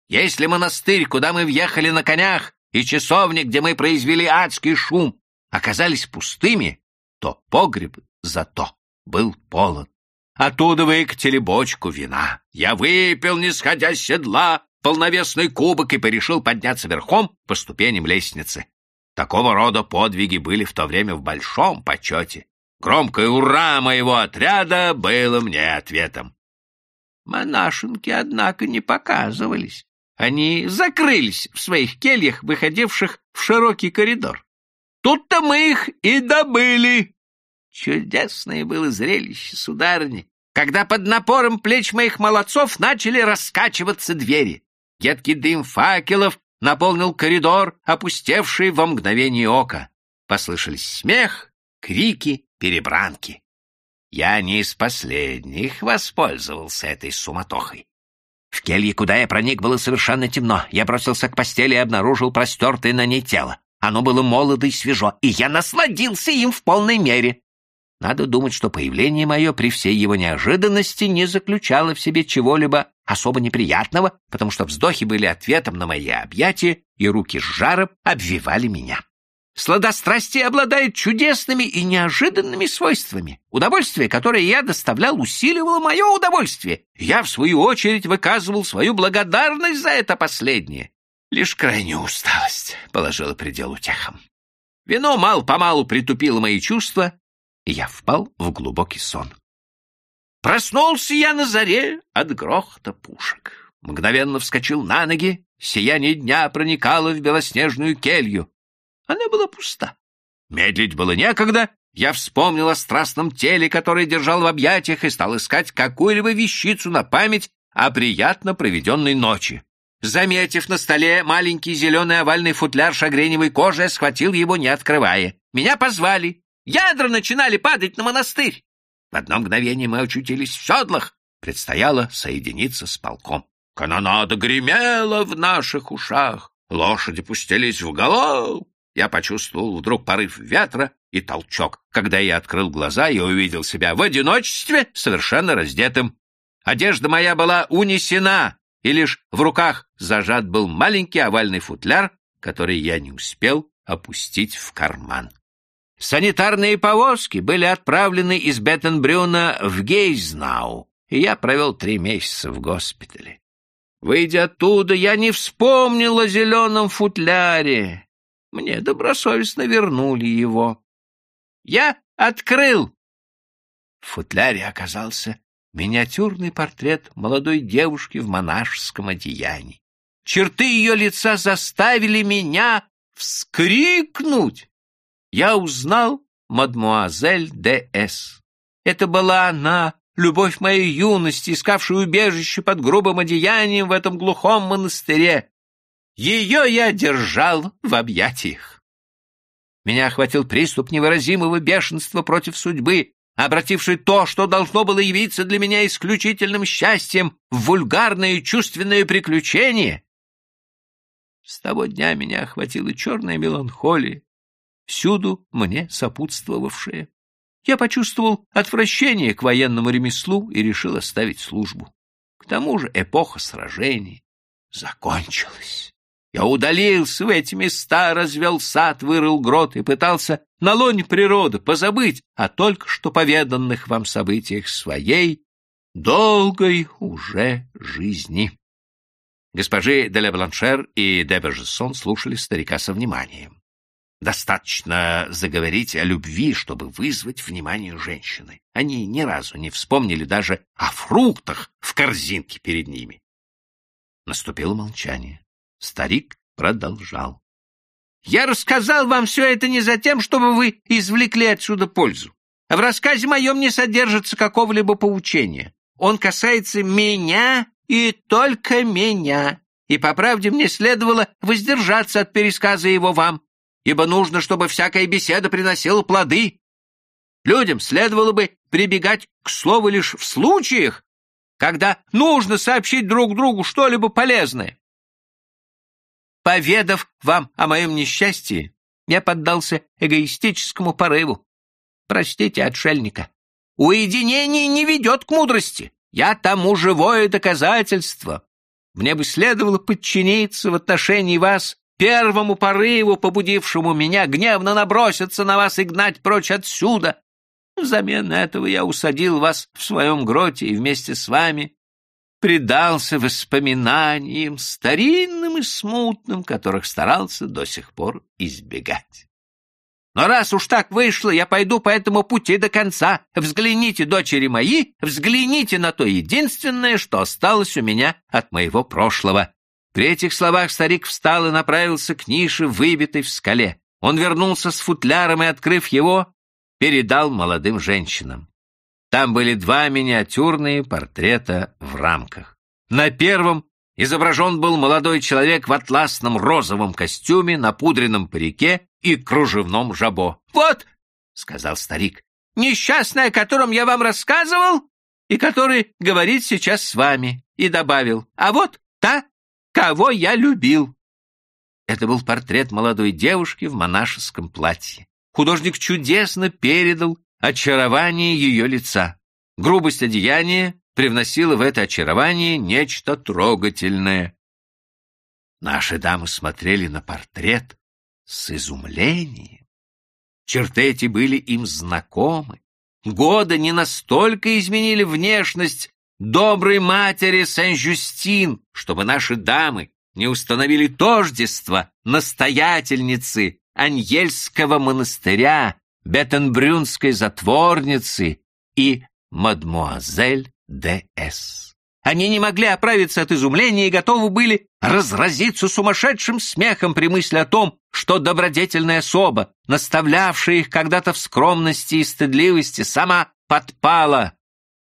A: Если монастырь, куда мы въехали на конях, и часовня, где мы произвели адский шум, оказались пустыми, то погреб зато был полон. Оттуда выкатили бочку вина. Я выпил, не сходя с седла, полновесный кубок и порешил подняться верхом по ступеням лестницы. Такого рода подвиги были в то время в большом почете. Громкое «Ура!» моего отряда было мне ответом. Монашенки, однако, не показывались. Они закрылись в своих кельях, выходивших в широкий коридор. Тут-то мы их и добыли. Чудесное было зрелище, сударыни, когда под напором плеч моих молодцов начали раскачиваться двери. Едкий дым факелов наполнил коридор, опустевший во мгновение ока. Послышались смех, крики, перебранки. Я не из последних воспользовался этой суматохой. В келье, куда я проник, было совершенно темно. Я бросился к постели и обнаружил простертое на ней тело. Оно было молодо и свежо, и я насладился им в полной мере. Надо думать, что появление мое при всей его неожиданности не заключало в себе чего-либо особо неприятного, потому что вздохи были ответом на мои объятия, и руки с жаром обвивали меня. Сладострастие обладает чудесными и неожиданными свойствами. Удовольствие, которое я доставлял, усиливало мое удовольствие. Я, в свою очередь, выказывал свою благодарность за это последнее. Лишь крайняя усталость положила предел утехам. Вино мало-помалу притупило мои чувства, и я впал в глубокий сон. Проснулся я на заре от грохота пушек. Мгновенно вскочил на ноги, сияние дня проникало в белоснежную келью. Она была пуста. Медлить было некогда, я вспомнил о страстном теле, которое держал в объятиях, и стал искать какую-либо вещицу на память о приятно проведенной ночи. Заметив на столе маленький зеленый овальный футляр шагреневой кожи, я схватил его, не открывая. Меня позвали. Ядра начинали падать на монастырь. В одно мгновение мы очутились в седлах. Предстояло соединиться с полком. Канонада гремела в наших ушах. Лошади пустились в голову. Я почувствовал вдруг порыв ветра и толчок. Когда я открыл глаза, я увидел себя в одиночестве, совершенно раздетым. Одежда моя была унесена, и лишь в руках зажат был маленький овальный футляр, который я не успел опустить в карман. Санитарные повозки были отправлены из Беттенбрюна в Гейзнау, и я провел три месяца в госпитале. Выйдя оттуда, я не вспомнил о зеленом футляре. Мне добросовестно вернули его. Я открыл. В футляре оказался миниатюрный портрет молодой девушки в монашеском одеянии. Черты ее лица заставили меня вскрикнуть я узнал мадмуазель Д.С. Это была она, любовь моей юности, искавшая убежище под грубым одеянием в этом глухом монастыре. Ее я держал в объятиях. Меня охватил приступ невыразимого бешенства против судьбы, обративший то, что должно было явиться для меня исключительным счастьем, в вульгарное и чувственное приключение. С того дня меня охватила черная меланхолия, всюду мне сопутствовавшее. Я почувствовал отвращение к военному ремеслу и решил оставить службу. К тому же эпоха сражений закончилась. Я удалился в эти места, развел сад, вырыл грот и пытался на лоне природы позабыть о только что поведанных вам событиях своей долгой уже жизни. Госпожи де Бланшер и де Бержессон слушали старика со вниманием. Достаточно заговорить о любви, чтобы вызвать внимание женщины. Они ни разу не вспомнили даже о фруктах в корзинке перед ними. Наступило молчание. Старик продолжал. «Я рассказал вам все это не за тем, чтобы вы извлекли отсюда пользу. В рассказе моем не содержится какого-либо поучения. Он касается меня и только меня. И, по правде, мне следовало воздержаться от пересказа его вам, ибо нужно, чтобы всякая беседа приносила плоды. Людям следовало бы прибегать к слову лишь в случаях, когда нужно сообщить друг другу что-либо полезное. Поведав вам о моем несчастье, я поддался эгоистическому порыву. Простите, отшельника. Уединение не ведет к мудрости. Я тому живое доказательство. Мне бы следовало подчиниться в отношении вас первому порыву, побудившему меня гневно наброситься на вас и гнать прочь отсюда. Взамен этого я усадил вас в своем гроте и вместе с вами предался воспоминаниям старинным и смутным, которых старался до сих пор избегать. Но раз уж так вышло, я пойду по этому пути до конца. Взгляните, дочери мои, взгляните на то единственное, что осталось у меня от моего прошлого. При этих словах старик встал и направился к нише, выбитой в скале. Он вернулся с футляром и, открыв его, передал молодым женщинам. Там были два миниатюрные портрета в рамках. На первом изображен был молодой человек в атласном розовом костюме, на пудренном парике и кружевном жабо. «Вот», — сказал старик, — «несчастный, о котором я вам рассказывал, и который говорит сейчас с вами, и добавил, а вот та, кого я любил. Это был портрет молодой девушки в монашеском платье. Художник чудесно передал очарование ее лица. Грубость одеяния привносила в это очарование нечто трогательное. Наши дамы смотрели на портрет с изумлением. Черты эти были им знакомы. Годы не настолько изменили внешность доброй матери Сен-Жюстин, чтобы наши дамы не установили тождества настоятельницы Аньельского монастыря, Беттенбрюнской затворницы и мадмуазель Д.С. Они не могли оправиться от изумления и готовы были разразиться сумасшедшим смехом при мысли о том, что добродетельная особа, наставлявшая их когда-то в скромности и стыдливости, сама подпала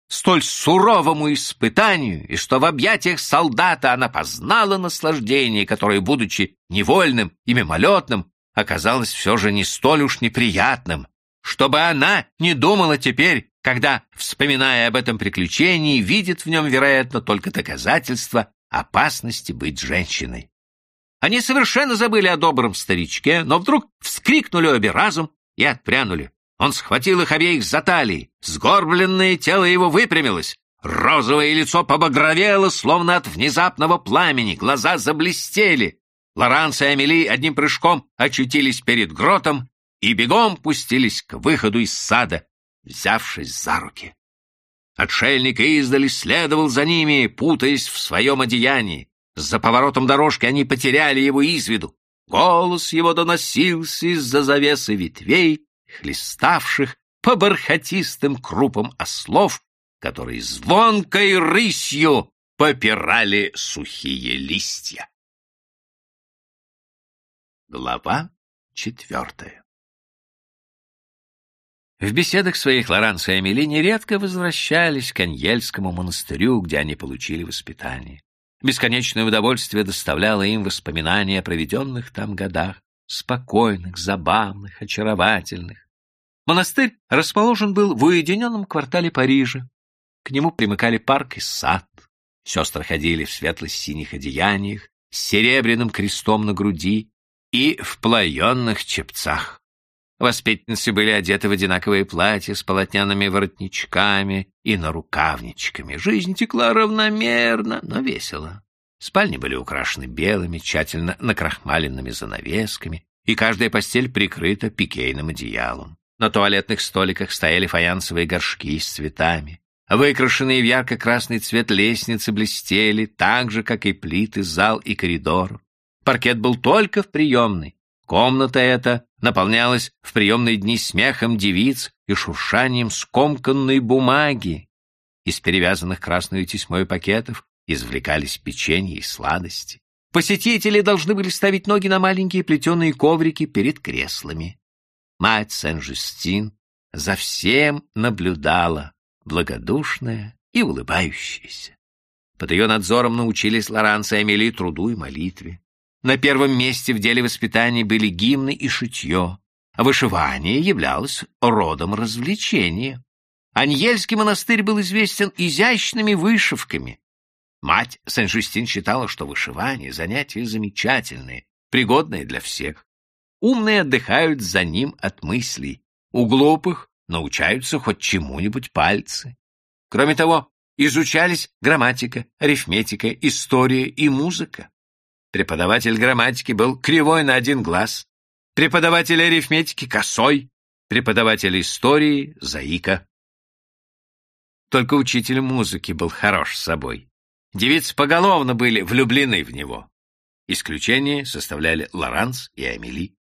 A: столь суровому испытанию, и что в объятиях солдата она познала наслаждение, которое, будучи невольным и мимолетным, оказалось все же не столь уж неприятным, чтобы она не думала теперь, когда, вспоминая об этом приключении, видит в нем, вероятно, только доказательство опасности быть женщиной. Они совершенно забыли о добром старичке, но вдруг вскрикнули обе разом и отпрянули. Он схватил их обеих за талии. Сгорбленное тело его выпрямилось. Розовое лицо побагровело, словно от внезапного пламени. Глаза заблестели. Лоранс и Амели одним прыжком очутились перед гротом и бегом пустились к выходу из сада, взявшись за руки. Отшельник издали следовал за ними, путаясь в своем одеянии. За поворотом дорожки они потеряли его из виду. Голос его доносился из-за завесы ветвей, хлеставших по бархатистым крупам ослов, которые звонкой рысью попирали сухие листья. Глава четвертая В беседах своих Лоранс и Амели нередко возвращались к Аньельскому монастырю, где они получили воспитание. Бесконечное удовольствие доставляло им воспоминания о проведенных там годах, спокойных, забавных, очаровательных. Монастырь расположен был в уединенном квартале Парижа. К нему примыкали парк и сад. Сестры ходили в светло-синих одеяниях, с серебряным крестом на груди и в плаенных чепцах. Воспитанницы были одеты в одинаковые платья с полотняными воротничками и нарукавничками. Жизнь текла равномерно, но весело. Спальни были украшены белыми, тщательно накрахмаленными занавесками, и каждая постель прикрыта пикейным одеялом. На туалетных столиках стояли фаянсовые горшки с цветами. Выкрашенные в ярко-красный цвет лестницы блестели, так же, как и плиты, зал и коридор. Паркет был только в приемной. Комната эта наполнялась в приемные дни смехом девиц и шуршанием скомканной бумаги. Из перевязанных красной тесьмой пакетов извлекались печенье и сладости. Посетители должны были ставить ноги на маленькие плетеные коврики перед креслами. Мать Сен-Жюстин за всем наблюдала, благодушная и улыбающаяся. Под ее надзором научились Лоранс и Амели труду и молитве. На первом месте в деле воспитания были гимны и шитье, а вышивание являлось родом развлечения. Аньельский монастырь был известен изящными вышивками. Мать Сен-Жюстин считала, что вышивание — занятие замечательное, пригодное для всех. Умные отдыхают за ним от мыслей, у глупых научаются хоть чему-нибудь пальцы. Кроме того, изучались грамматика, арифметика, история и музыка. Преподаватель грамматики был кривой на один глаз, преподаватель арифметики — косой, преподаватель истории — заика. Только учитель музыки был хорош с собой. Девицы поголовно были влюблены в него. Исключение составляли Лоранс и Амели.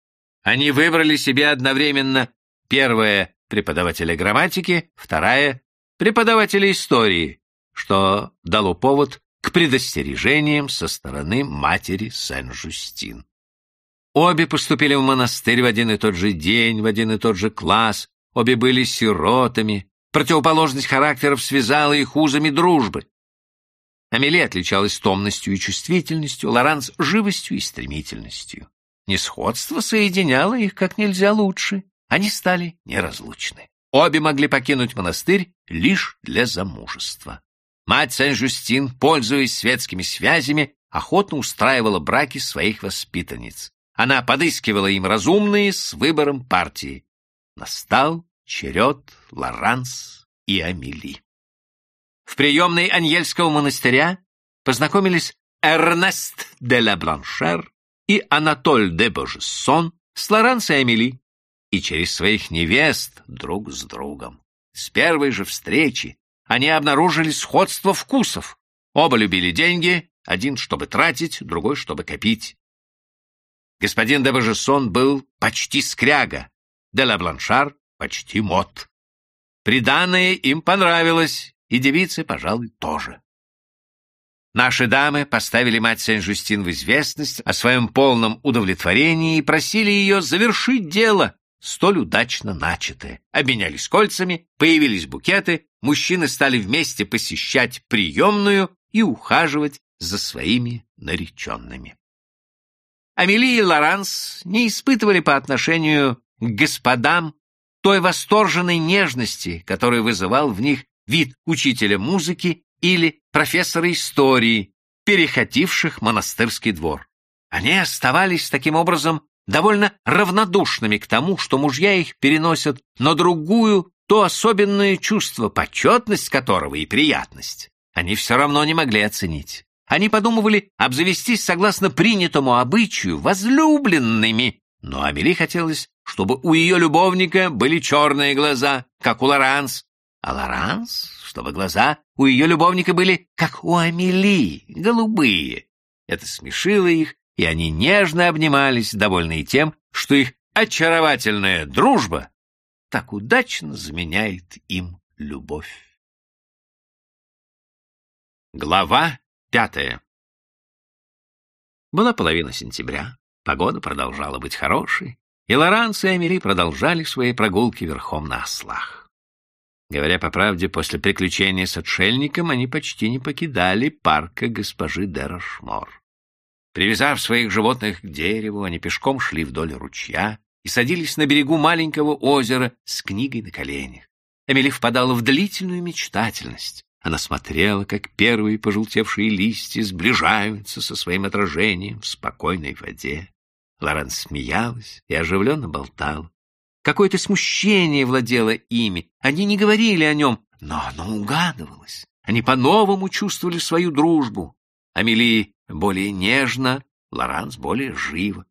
A: Они выбрали себе одновременно первое — преподавателя грамматики, вторая — преподавателя истории, что дало повод к предостережениям со стороны матери Сен-Жустин. Обе поступили в монастырь в один и тот же день, в один и тот же класс, обе были сиротами, противоположность характеров связала их узами дружбы. Амели отличалась томностью и чувствительностью, Лоранс — живостью и стремительностью. Несходство соединяло их как нельзя лучше, они стали неразлучны. Обе могли покинуть монастырь лишь для замужества. Мать Сен-Жюстин, пользуясь светскими связями, охотно устраивала браки своих воспитанниц. Она подыскивала им разумные с выбором партии. Настал черед Лоранс и Амели. В приемной Аньельского монастыря познакомились Эрнест де ла Бланшер и Анатоль де Божессон с Лоранс и Амели, и через своих невест друг с другом. С первой же встречи они обнаружили сходство вкусов. Оба любили деньги, один, чтобы тратить, другой, чтобы копить. Господин де Божессон был почти скряга, де ла Бланшар — почти мод. Приданное им понравилось, и девицы, пожалуй, тоже. Наши дамы поставили мать Сен-Жустин в известность о своем полном удовлетворении и просили ее завершить дело, столь удачно начатое. Обменялись кольцами, появились букеты, мужчины стали вместе посещать приемную и ухаживать за своими нареченными. Амели и Лоранс не испытывали по отношению к господам той восторженной нежности, которую вызывал в них вид учителя музыки или профессора истории, перехотивших монастырский двор. Они оставались таким образом довольно равнодушными к тому, что мужья их переносят на другую, то особенное чувство, почетность которого и приятность, они все равно не могли оценить. Они подумывали обзавестись, согласно принятому обычаю, возлюбленными, но Амели хотелось, чтобы у ее любовника были черные глаза, как у Лоранс, а Лоранс чтобы глаза у ее любовника были, как у Амели, голубые. Это смешило их, и они нежно обнимались, довольные тем, что их очаровательная дружба так удачно заменяет им любовь. Глава пятая Была половина сентября, погода продолжала быть хорошей, и Лоранс и Амели продолжали свои прогулки верхом на ослах. Говоря по правде, после приключения с отшельником они почти не покидали парка госпожи Дерошмор. Привязав своих животных к дереву, они пешком шли вдоль ручья и садились на берегу маленького озера с книгой на коленях. Эмили впадала в длительную мечтательность. Она смотрела, как первые пожелтевшие листья сближаются со своим отражением в спокойной воде. Лорен смеялась и оживленно болтала. Какое-то смущение владело ими. Они не говорили о нем, но оно угадывалось. Они по-новому чувствовали свою дружбу. Амели более нежно, Лоранс более живо.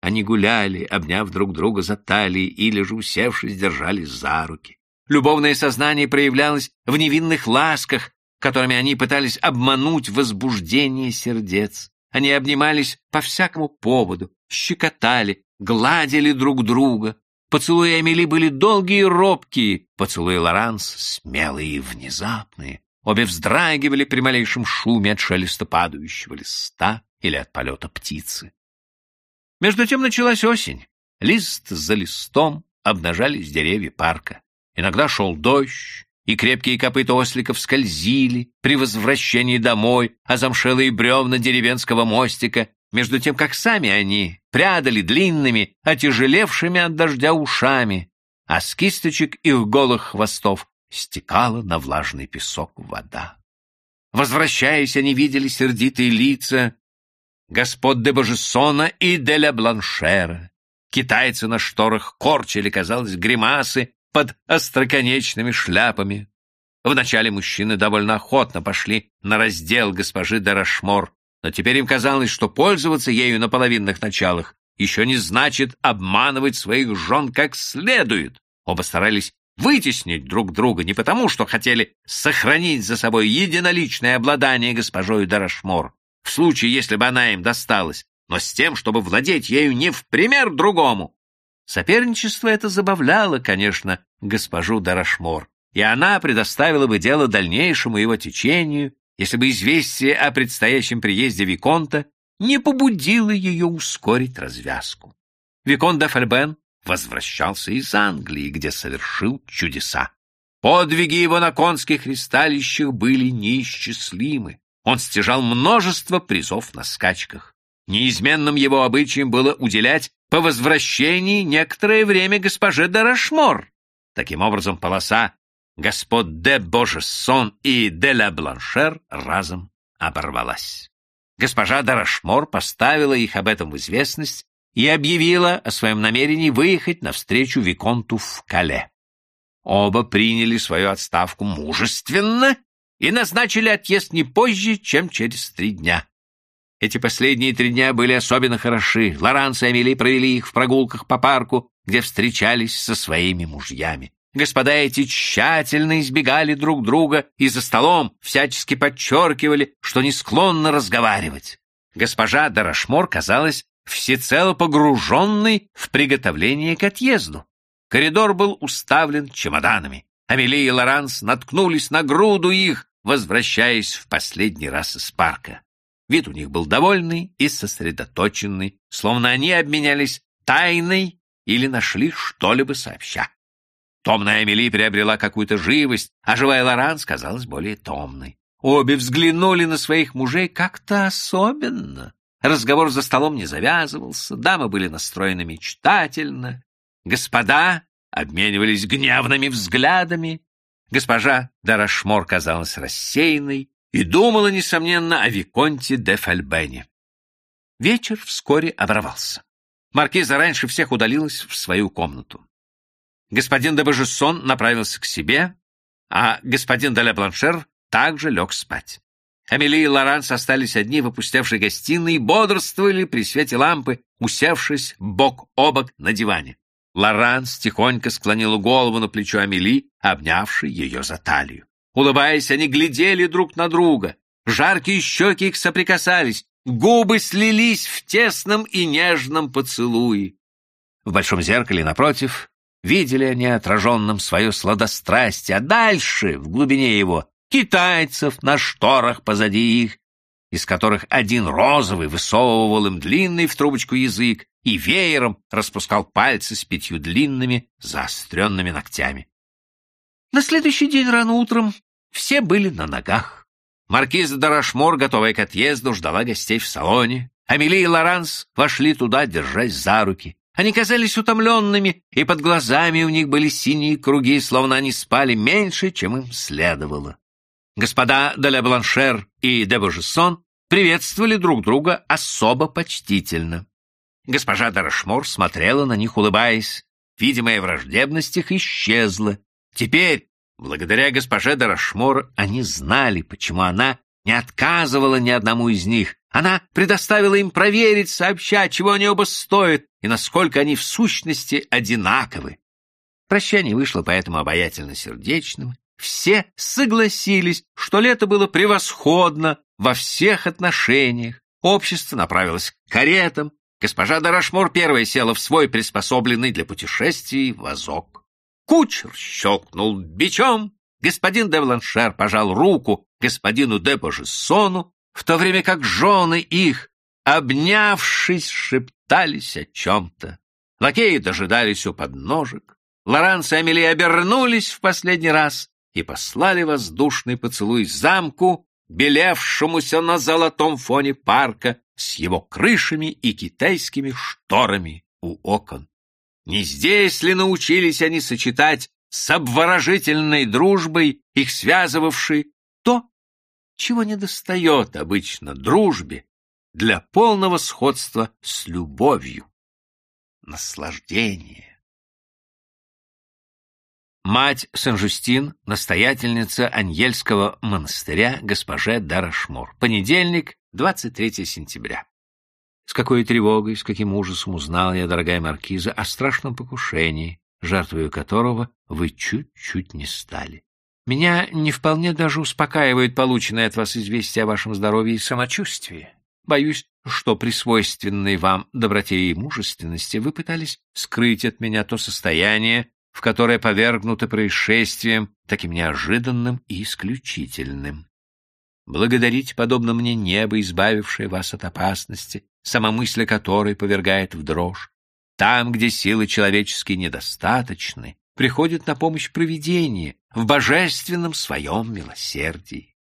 A: Они гуляли, обняв друг друга за талии или же, усевшись, держались за руки. Любовное сознание проявлялось в невинных ласках, которыми они пытались обмануть возбуждение сердец. Они обнимались по всякому поводу, щекотали, гладили друг друга, Поцелуи Эмили были долгие и робкие, поцелуи Лоранс смелые и внезапные. Обе вздрагивали при малейшем шуме от шелеста падающего листа или от полета птицы. Между тем началась осень. Лист за листом обнажались деревья парка. Иногда шел дождь, и крепкие копыта осликов скользили при возвращении домой, а замшелые бревна деревенского мостика между тем как сами они прядали длинными, отяжелевшими от дождя ушами, а с кисточек их голых хвостов стекала на влажный песок вода. Возвращаясь, они видели сердитые лица господ де Божессона и де ля Бланшера. Китайцы на шторах корчили, казалось, гримасы под остроконечными шляпами. Вначале мужчины довольно охотно пошли на раздел госпожи де Рашмор, но теперь им казалось, что пользоваться ею на половинных началах еще не значит обманывать своих жен как следует. Оба старались вытеснить друг друга не потому, что хотели сохранить за собой единоличное обладание госпожой Дарашмор, в случае, если бы она им досталась, но с тем, чтобы владеть ею не в пример другому. Соперничество это забавляло, конечно, госпожу Дарашмор, и она предоставила бы дело дальнейшему его течению если бы известие о предстоящем приезде Виконта не побудило ее ускорить развязку. Виконт де Фальбен возвращался из Англии, где совершил чудеса. Подвиги его на конских ристалищах были неисчислимы. Он стяжал множество призов на скачках. Неизменным его обычаем было уделять по возвращении некоторое время госпоже Дарашмор. Таким образом, полоса господ де Божессон и де ла Бланшер разом оборвалась. Госпожа Дарашмор поставила их об этом в известность и объявила о своем намерении выехать навстречу Виконту в Кале. Оба приняли свою отставку мужественно и назначили отъезд не позже, чем через три дня. Эти последние три дня были особенно хороши. Лоранс и Амели провели их в прогулках по парку, где встречались со своими мужьями. Господа эти тщательно избегали друг друга и за столом всячески подчеркивали, что не склонны разговаривать. Госпожа Дарашмор казалась всецело погруженной в приготовление к отъезду. Коридор был уставлен чемоданами. Амели и Лоранс наткнулись на груду их, возвращаясь в последний раз из парка. Вид у них был довольный и сосредоточенный, словно они обменялись тайной или нашли что-либо сообща. Томная Амели приобрела какую-то живость, а живая Лоранс казалась более томной. Обе взглянули на своих мужей как-то особенно. Разговор за столом не завязывался, дамы были настроены мечтательно, господа обменивались гневными взглядами, госпожа Дарашмор казалась рассеянной и думала, несомненно, о Виконте де Фальбене. Вечер вскоре оборвался. Маркиза раньше всех удалилась в свою комнату. Господин де Божессон направился к себе, а господин де Ла Бланшер также лег спать. Амели и Лоранс остались одни в опустевшей гостиной и бодрствовали при свете лампы, усевшись бок о бок на диване. Лоранс тихонько склонила голову на плечо Амели, обнявшей ее за талию. Улыбаясь, они глядели друг на друга. Жаркие щеки их соприкасались, губы слились в тесном и нежном поцелуе. В большом зеркале напротив видели они отраженным свое сладострастие, а дальше, в глубине его, китайцев на шторах позади их, из которых один розовый высовывал им длинный в трубочку язык и веером распускал пальцы с пятью длинными заостренными ногтями. На следующий день рано утром все были на ногах. Маркиза Дарашмор, готовая к отъезду, ждала гостей в салоне. Амели и Лоранс вошли туда, держась за руки. Они казались утомленными, и под глазами у них были синие круги, словно они спали меньше, чем им следовало. Господа де ла Бланшер и де Божессон приветствовали друг друга особо почтительно. Госпожа Дарашмор смотрела на них, улыбаясь. Видимая враждебность их исчезла. Теперь, благодаря госпоже Дарашмор, они знали, почему она не отказывала ни одному из них, она предоставила им проверить, сообща, чего они оба стоят и насколько они в сущности одинаковы. Прощание вышло поэтому обаятельно сердечным. Все согласились, что лето было превосходно во всех отношениях. Общество направилось к каретам. Госпожа Дарашмор первая села в свой приспособленный для путешествий вазок. Кучер щелкнул бичом. Господин де Бланшер пожал руку господину де Божессону, в то время как жены их, обнявшись, шептались о чем-то. Лакеи дожидались у подножек. Лоранс и Амели обернулись в последний раз и послали воздушный поцелуй замку, белевшемуся на золотом фоне парка с его крышами и китайскими шторами у окон. Не здесь ли научились они сочетать с обворожительной дружбой, их связывавшей, то, чего недостает обычно дружбе для полного сходства с любовью, наслаждение. Мать Сен-Жустин, настоятельница Аньельского монастыря, госпоже Дарашмор. Понедельник, 23 сентября. С какой тревогой, с каким ужасом узнал я, дорогая маркиза, о страшном покушении, жертвою которого вы чуть-чуть не стали. Меня не вполне даже успокаивает полученное от вас известие о вашем здоровье и самочувствии. Боюсь, что при свойственной вам доброте и мужественности вы пытались скрыть от меня то состояние, в которое повергнуто происшествием, таким неожиданным и исключительным. Благодарить, подобно мне, небо, избавившее вас от опасности, сама мысль которой повергает в дрожь. Там, где силы человеческие недостаточны, приходит на помощь провидение в божественном своем милосердии.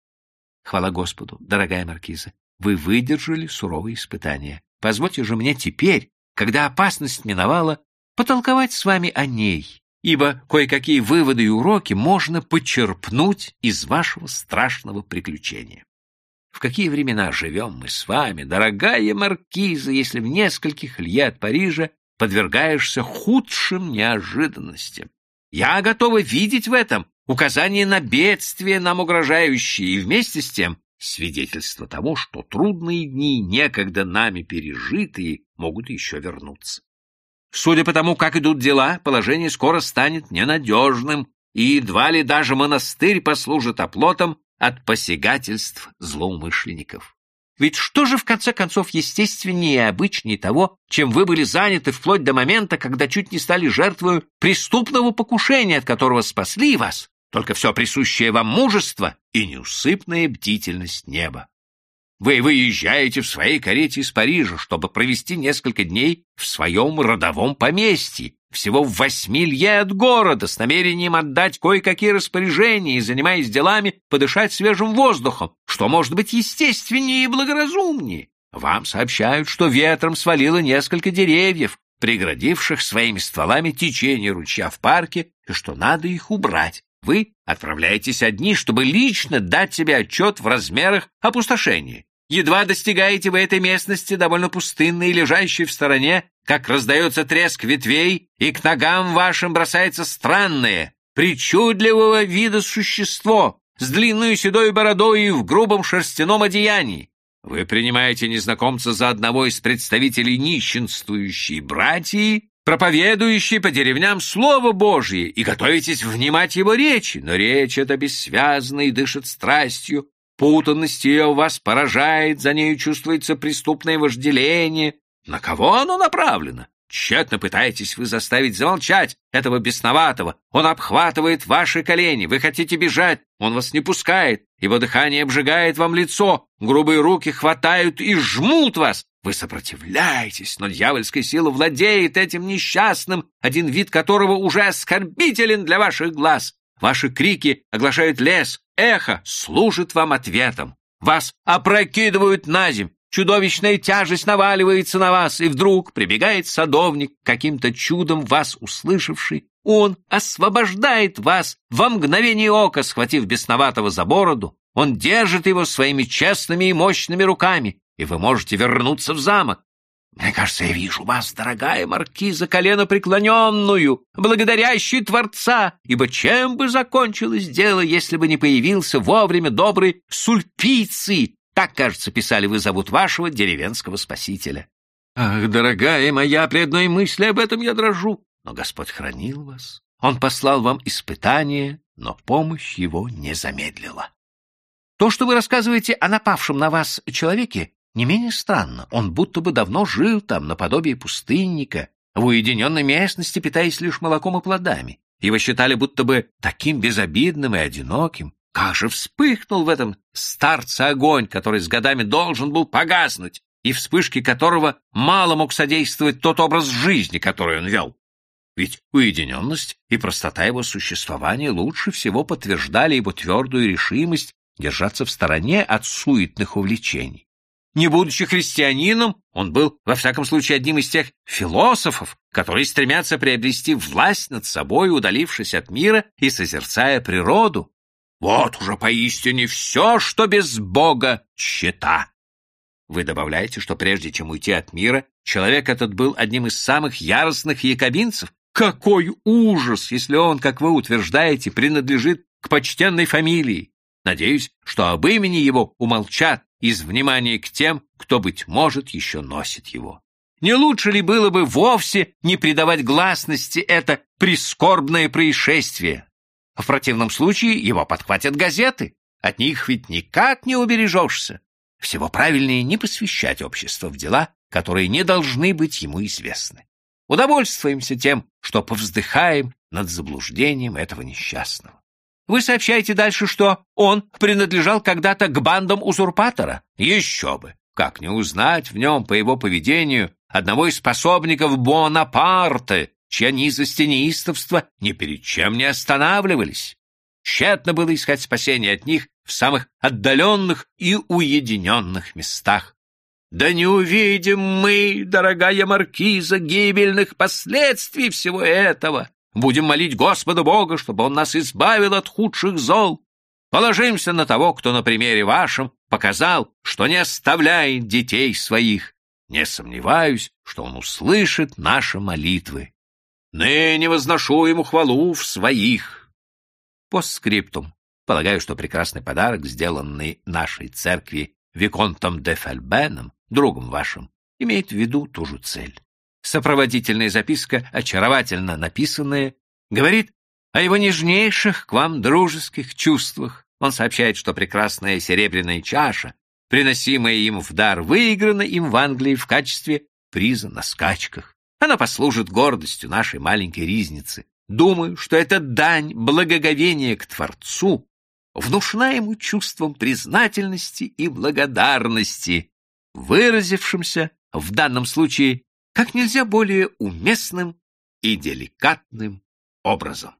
A: Хвала Господу, дорогая маркиза, вы выдержали суровые испытания. Позвольте же мне теперь, когда опасность миновала, потолковать с вами о ней, ибо кое-какие выводы и уроки можно почерпнуть из вашего страшного приключения. В какие времена живем мы с вами, дорогая маркиза, если в нескольких лье от Парижа подвергаешься худшим неожиданностям? Я готова видеть в этом указание на бедствие, нам угрожающее, и вместе с тем свидетельство того, что трудные дни, некогда нами пережитые, могут еще вернуться. Судя по тому, как идут дела, положение скоро станет ненадежным, и едва ли даже монастырь послужит оплотом от посягательств злоумышленников. Ведь что же, в конце концов, естественнее и обычнее того, чем вы были заняты вплоть до момента, когда чуть не стали жертвой преступного покушения, от которого спасли вас, только все присущее вам мужество и неусыпная бдительность неба. Вы выезжаете в своей карете из Парижа, чтобы провести несколько дней в своем родовом поместье, всего в восьми лье от города, с намерением отдать кое-какие распоряжения и, занимаясь делами, подышать свежим воздухом, что может быть естественнее и благоразумнее. Вам сообщают, что ветром свалило несколько деревьев, преградивших своими стволами течение ручья в парке, и что надо их убрать. Вы отправляетесь одни, чтобы лично дать себе отчет в размерах опустошения. Едва достигаете вы этой местности, довольно пустынной и лежащей в стороне, как раздается треск ветвей, и к ногам вашим бросается странное, причудливого вида существо с длинной седой бородой и в грубом шерстяном одеянии. Вы принимаете незнакомца за одного из представителей нищенствующей братьи, проповедующей по деревням Слово Божье, и готовитесь внимать его речи, но речь эта бессвязна и дышит страстью, Путанность ее вас поражает, за нею чувствуется преступное вожделение. На кого оно направлено? Тщетно пытаетесь вы заставить замолчать этого бесноватого. Он обхватывает ваши колени. Вы хотите бежать, он вас не пускает. Его дыхание обжигает вам лицо. Грубые руки хватают и жмут вас. Вы сопротивляетесь, но дьявольская сила владеет этим несчастным, один вид которого уже оскорбителен для ваших глаз. Ваши крики оглашают лес, эхо служит вам ответом. Вас опрокидывают на земь, чудовищная тяжесть наваливается на вас, и вдруг прибегает садовник, каким-то чудом вас услышавший. Он освобождает вас во мгновение ока, схватив бесноватого за бороду. Он держит его своими честными и мощными руками, и вы можете вернуться в замок. Мне кажется, я вижу вас, дорогая маркиза, колено преклоненную, благодарящую Творца, ибо чем бы закончилось дело, если бы не появился вовремя добрый Сульпиций, так, кажется, писали вы зовут вашего деревенского спасителя. Ах, дорогая моя, при одной мысли об этом я дрожу. Но Господь хранил вас. Он послал вам испытание, но помощь его не замедлила. То, что вы рассказываете о напавшем на вас человеке, не менее странно, он будто бы давно жил там, наподобие пустынника, в уединенной местности, питаясь лишь молоком и плодами. Его считали будто бы таким безобидным и одиноким. Как же вспыхнул в этом старце огонь, который с годами должен был погаснуть, и вспышке которого мало мог содействовать тот образ жизни, который он вел. Ведь уединенность и простота его существования лучше всего подтверждали его твердую решимость держаться в стороне от суетных увлечений. Не будучи христианином, он был, во всяком случае, одним из тех философов, которые стремятся приобрести власть над собой, удалившись от мира и созерцая природу. Вот уже поистине все, что без Бога чета. Вы добавляете, что прежде чем уйти от мира, человек этот был одним из самых яростных якобинцев? Какой ужас, если он, как вы утверждаете, принадлежит к почтенной фамилии! Надеюсь, что об имени его умолчат из внимания к тем, кто, быть может, еще носит его. Не лучше ли было бы вовсе не придавать гласности это прискорбное происшествие? В противном случае его подхватят газеты. От них ведь никак не убережешься. Всего правильнее не посвящать общество в дела, которые не должны быть ему известны. Удовольствуемся тем, что повздыхаем над заблуждением этого несчастного. Вы сообщаете дальше, что он принадлежал когда-то к бандам узурпатора? Еще бы! Как не узнать в нем по его поведению одного из способников Бонапарта, чья низость и неистовство ни перед чем не останавливались? Тщетно было искать спасения от них в самых отдаленных и уединенных местах. Да не увидим мы, дорогая маркиза, гибельных последствий всего этого. Будем молить Господа Бога, чтобы Он нас избавил от худших зол. Положимся на того, кто на примере вашем показал, что не оставляет детей своих. Не сомневаюсь, что Он услышит наши молитвы. Ныне возношу Ему хвалу в своих. Постскриптум. Полагаю, что прекрасный подарок, сделанный нашей церкви Виконтом де Фельбеном, другом вашим, имеет в виду ту же цель. Сопроводительная записка, очаровательно написанная, говорит о его нежнейших к вам дружеских чувствах. Он сообщает, что прекрасная серебряная чаша, приносимая им в дар, выиграна им в Англии в качестве приза на скачках. Она послужит гордостью нашей маленькой ризницы. Думаю, что это дань благоговения к Творцу, внушена ему чувством признательности и благодарности, выразившимся в данном случае как нельзя более уместным и деликатным образом.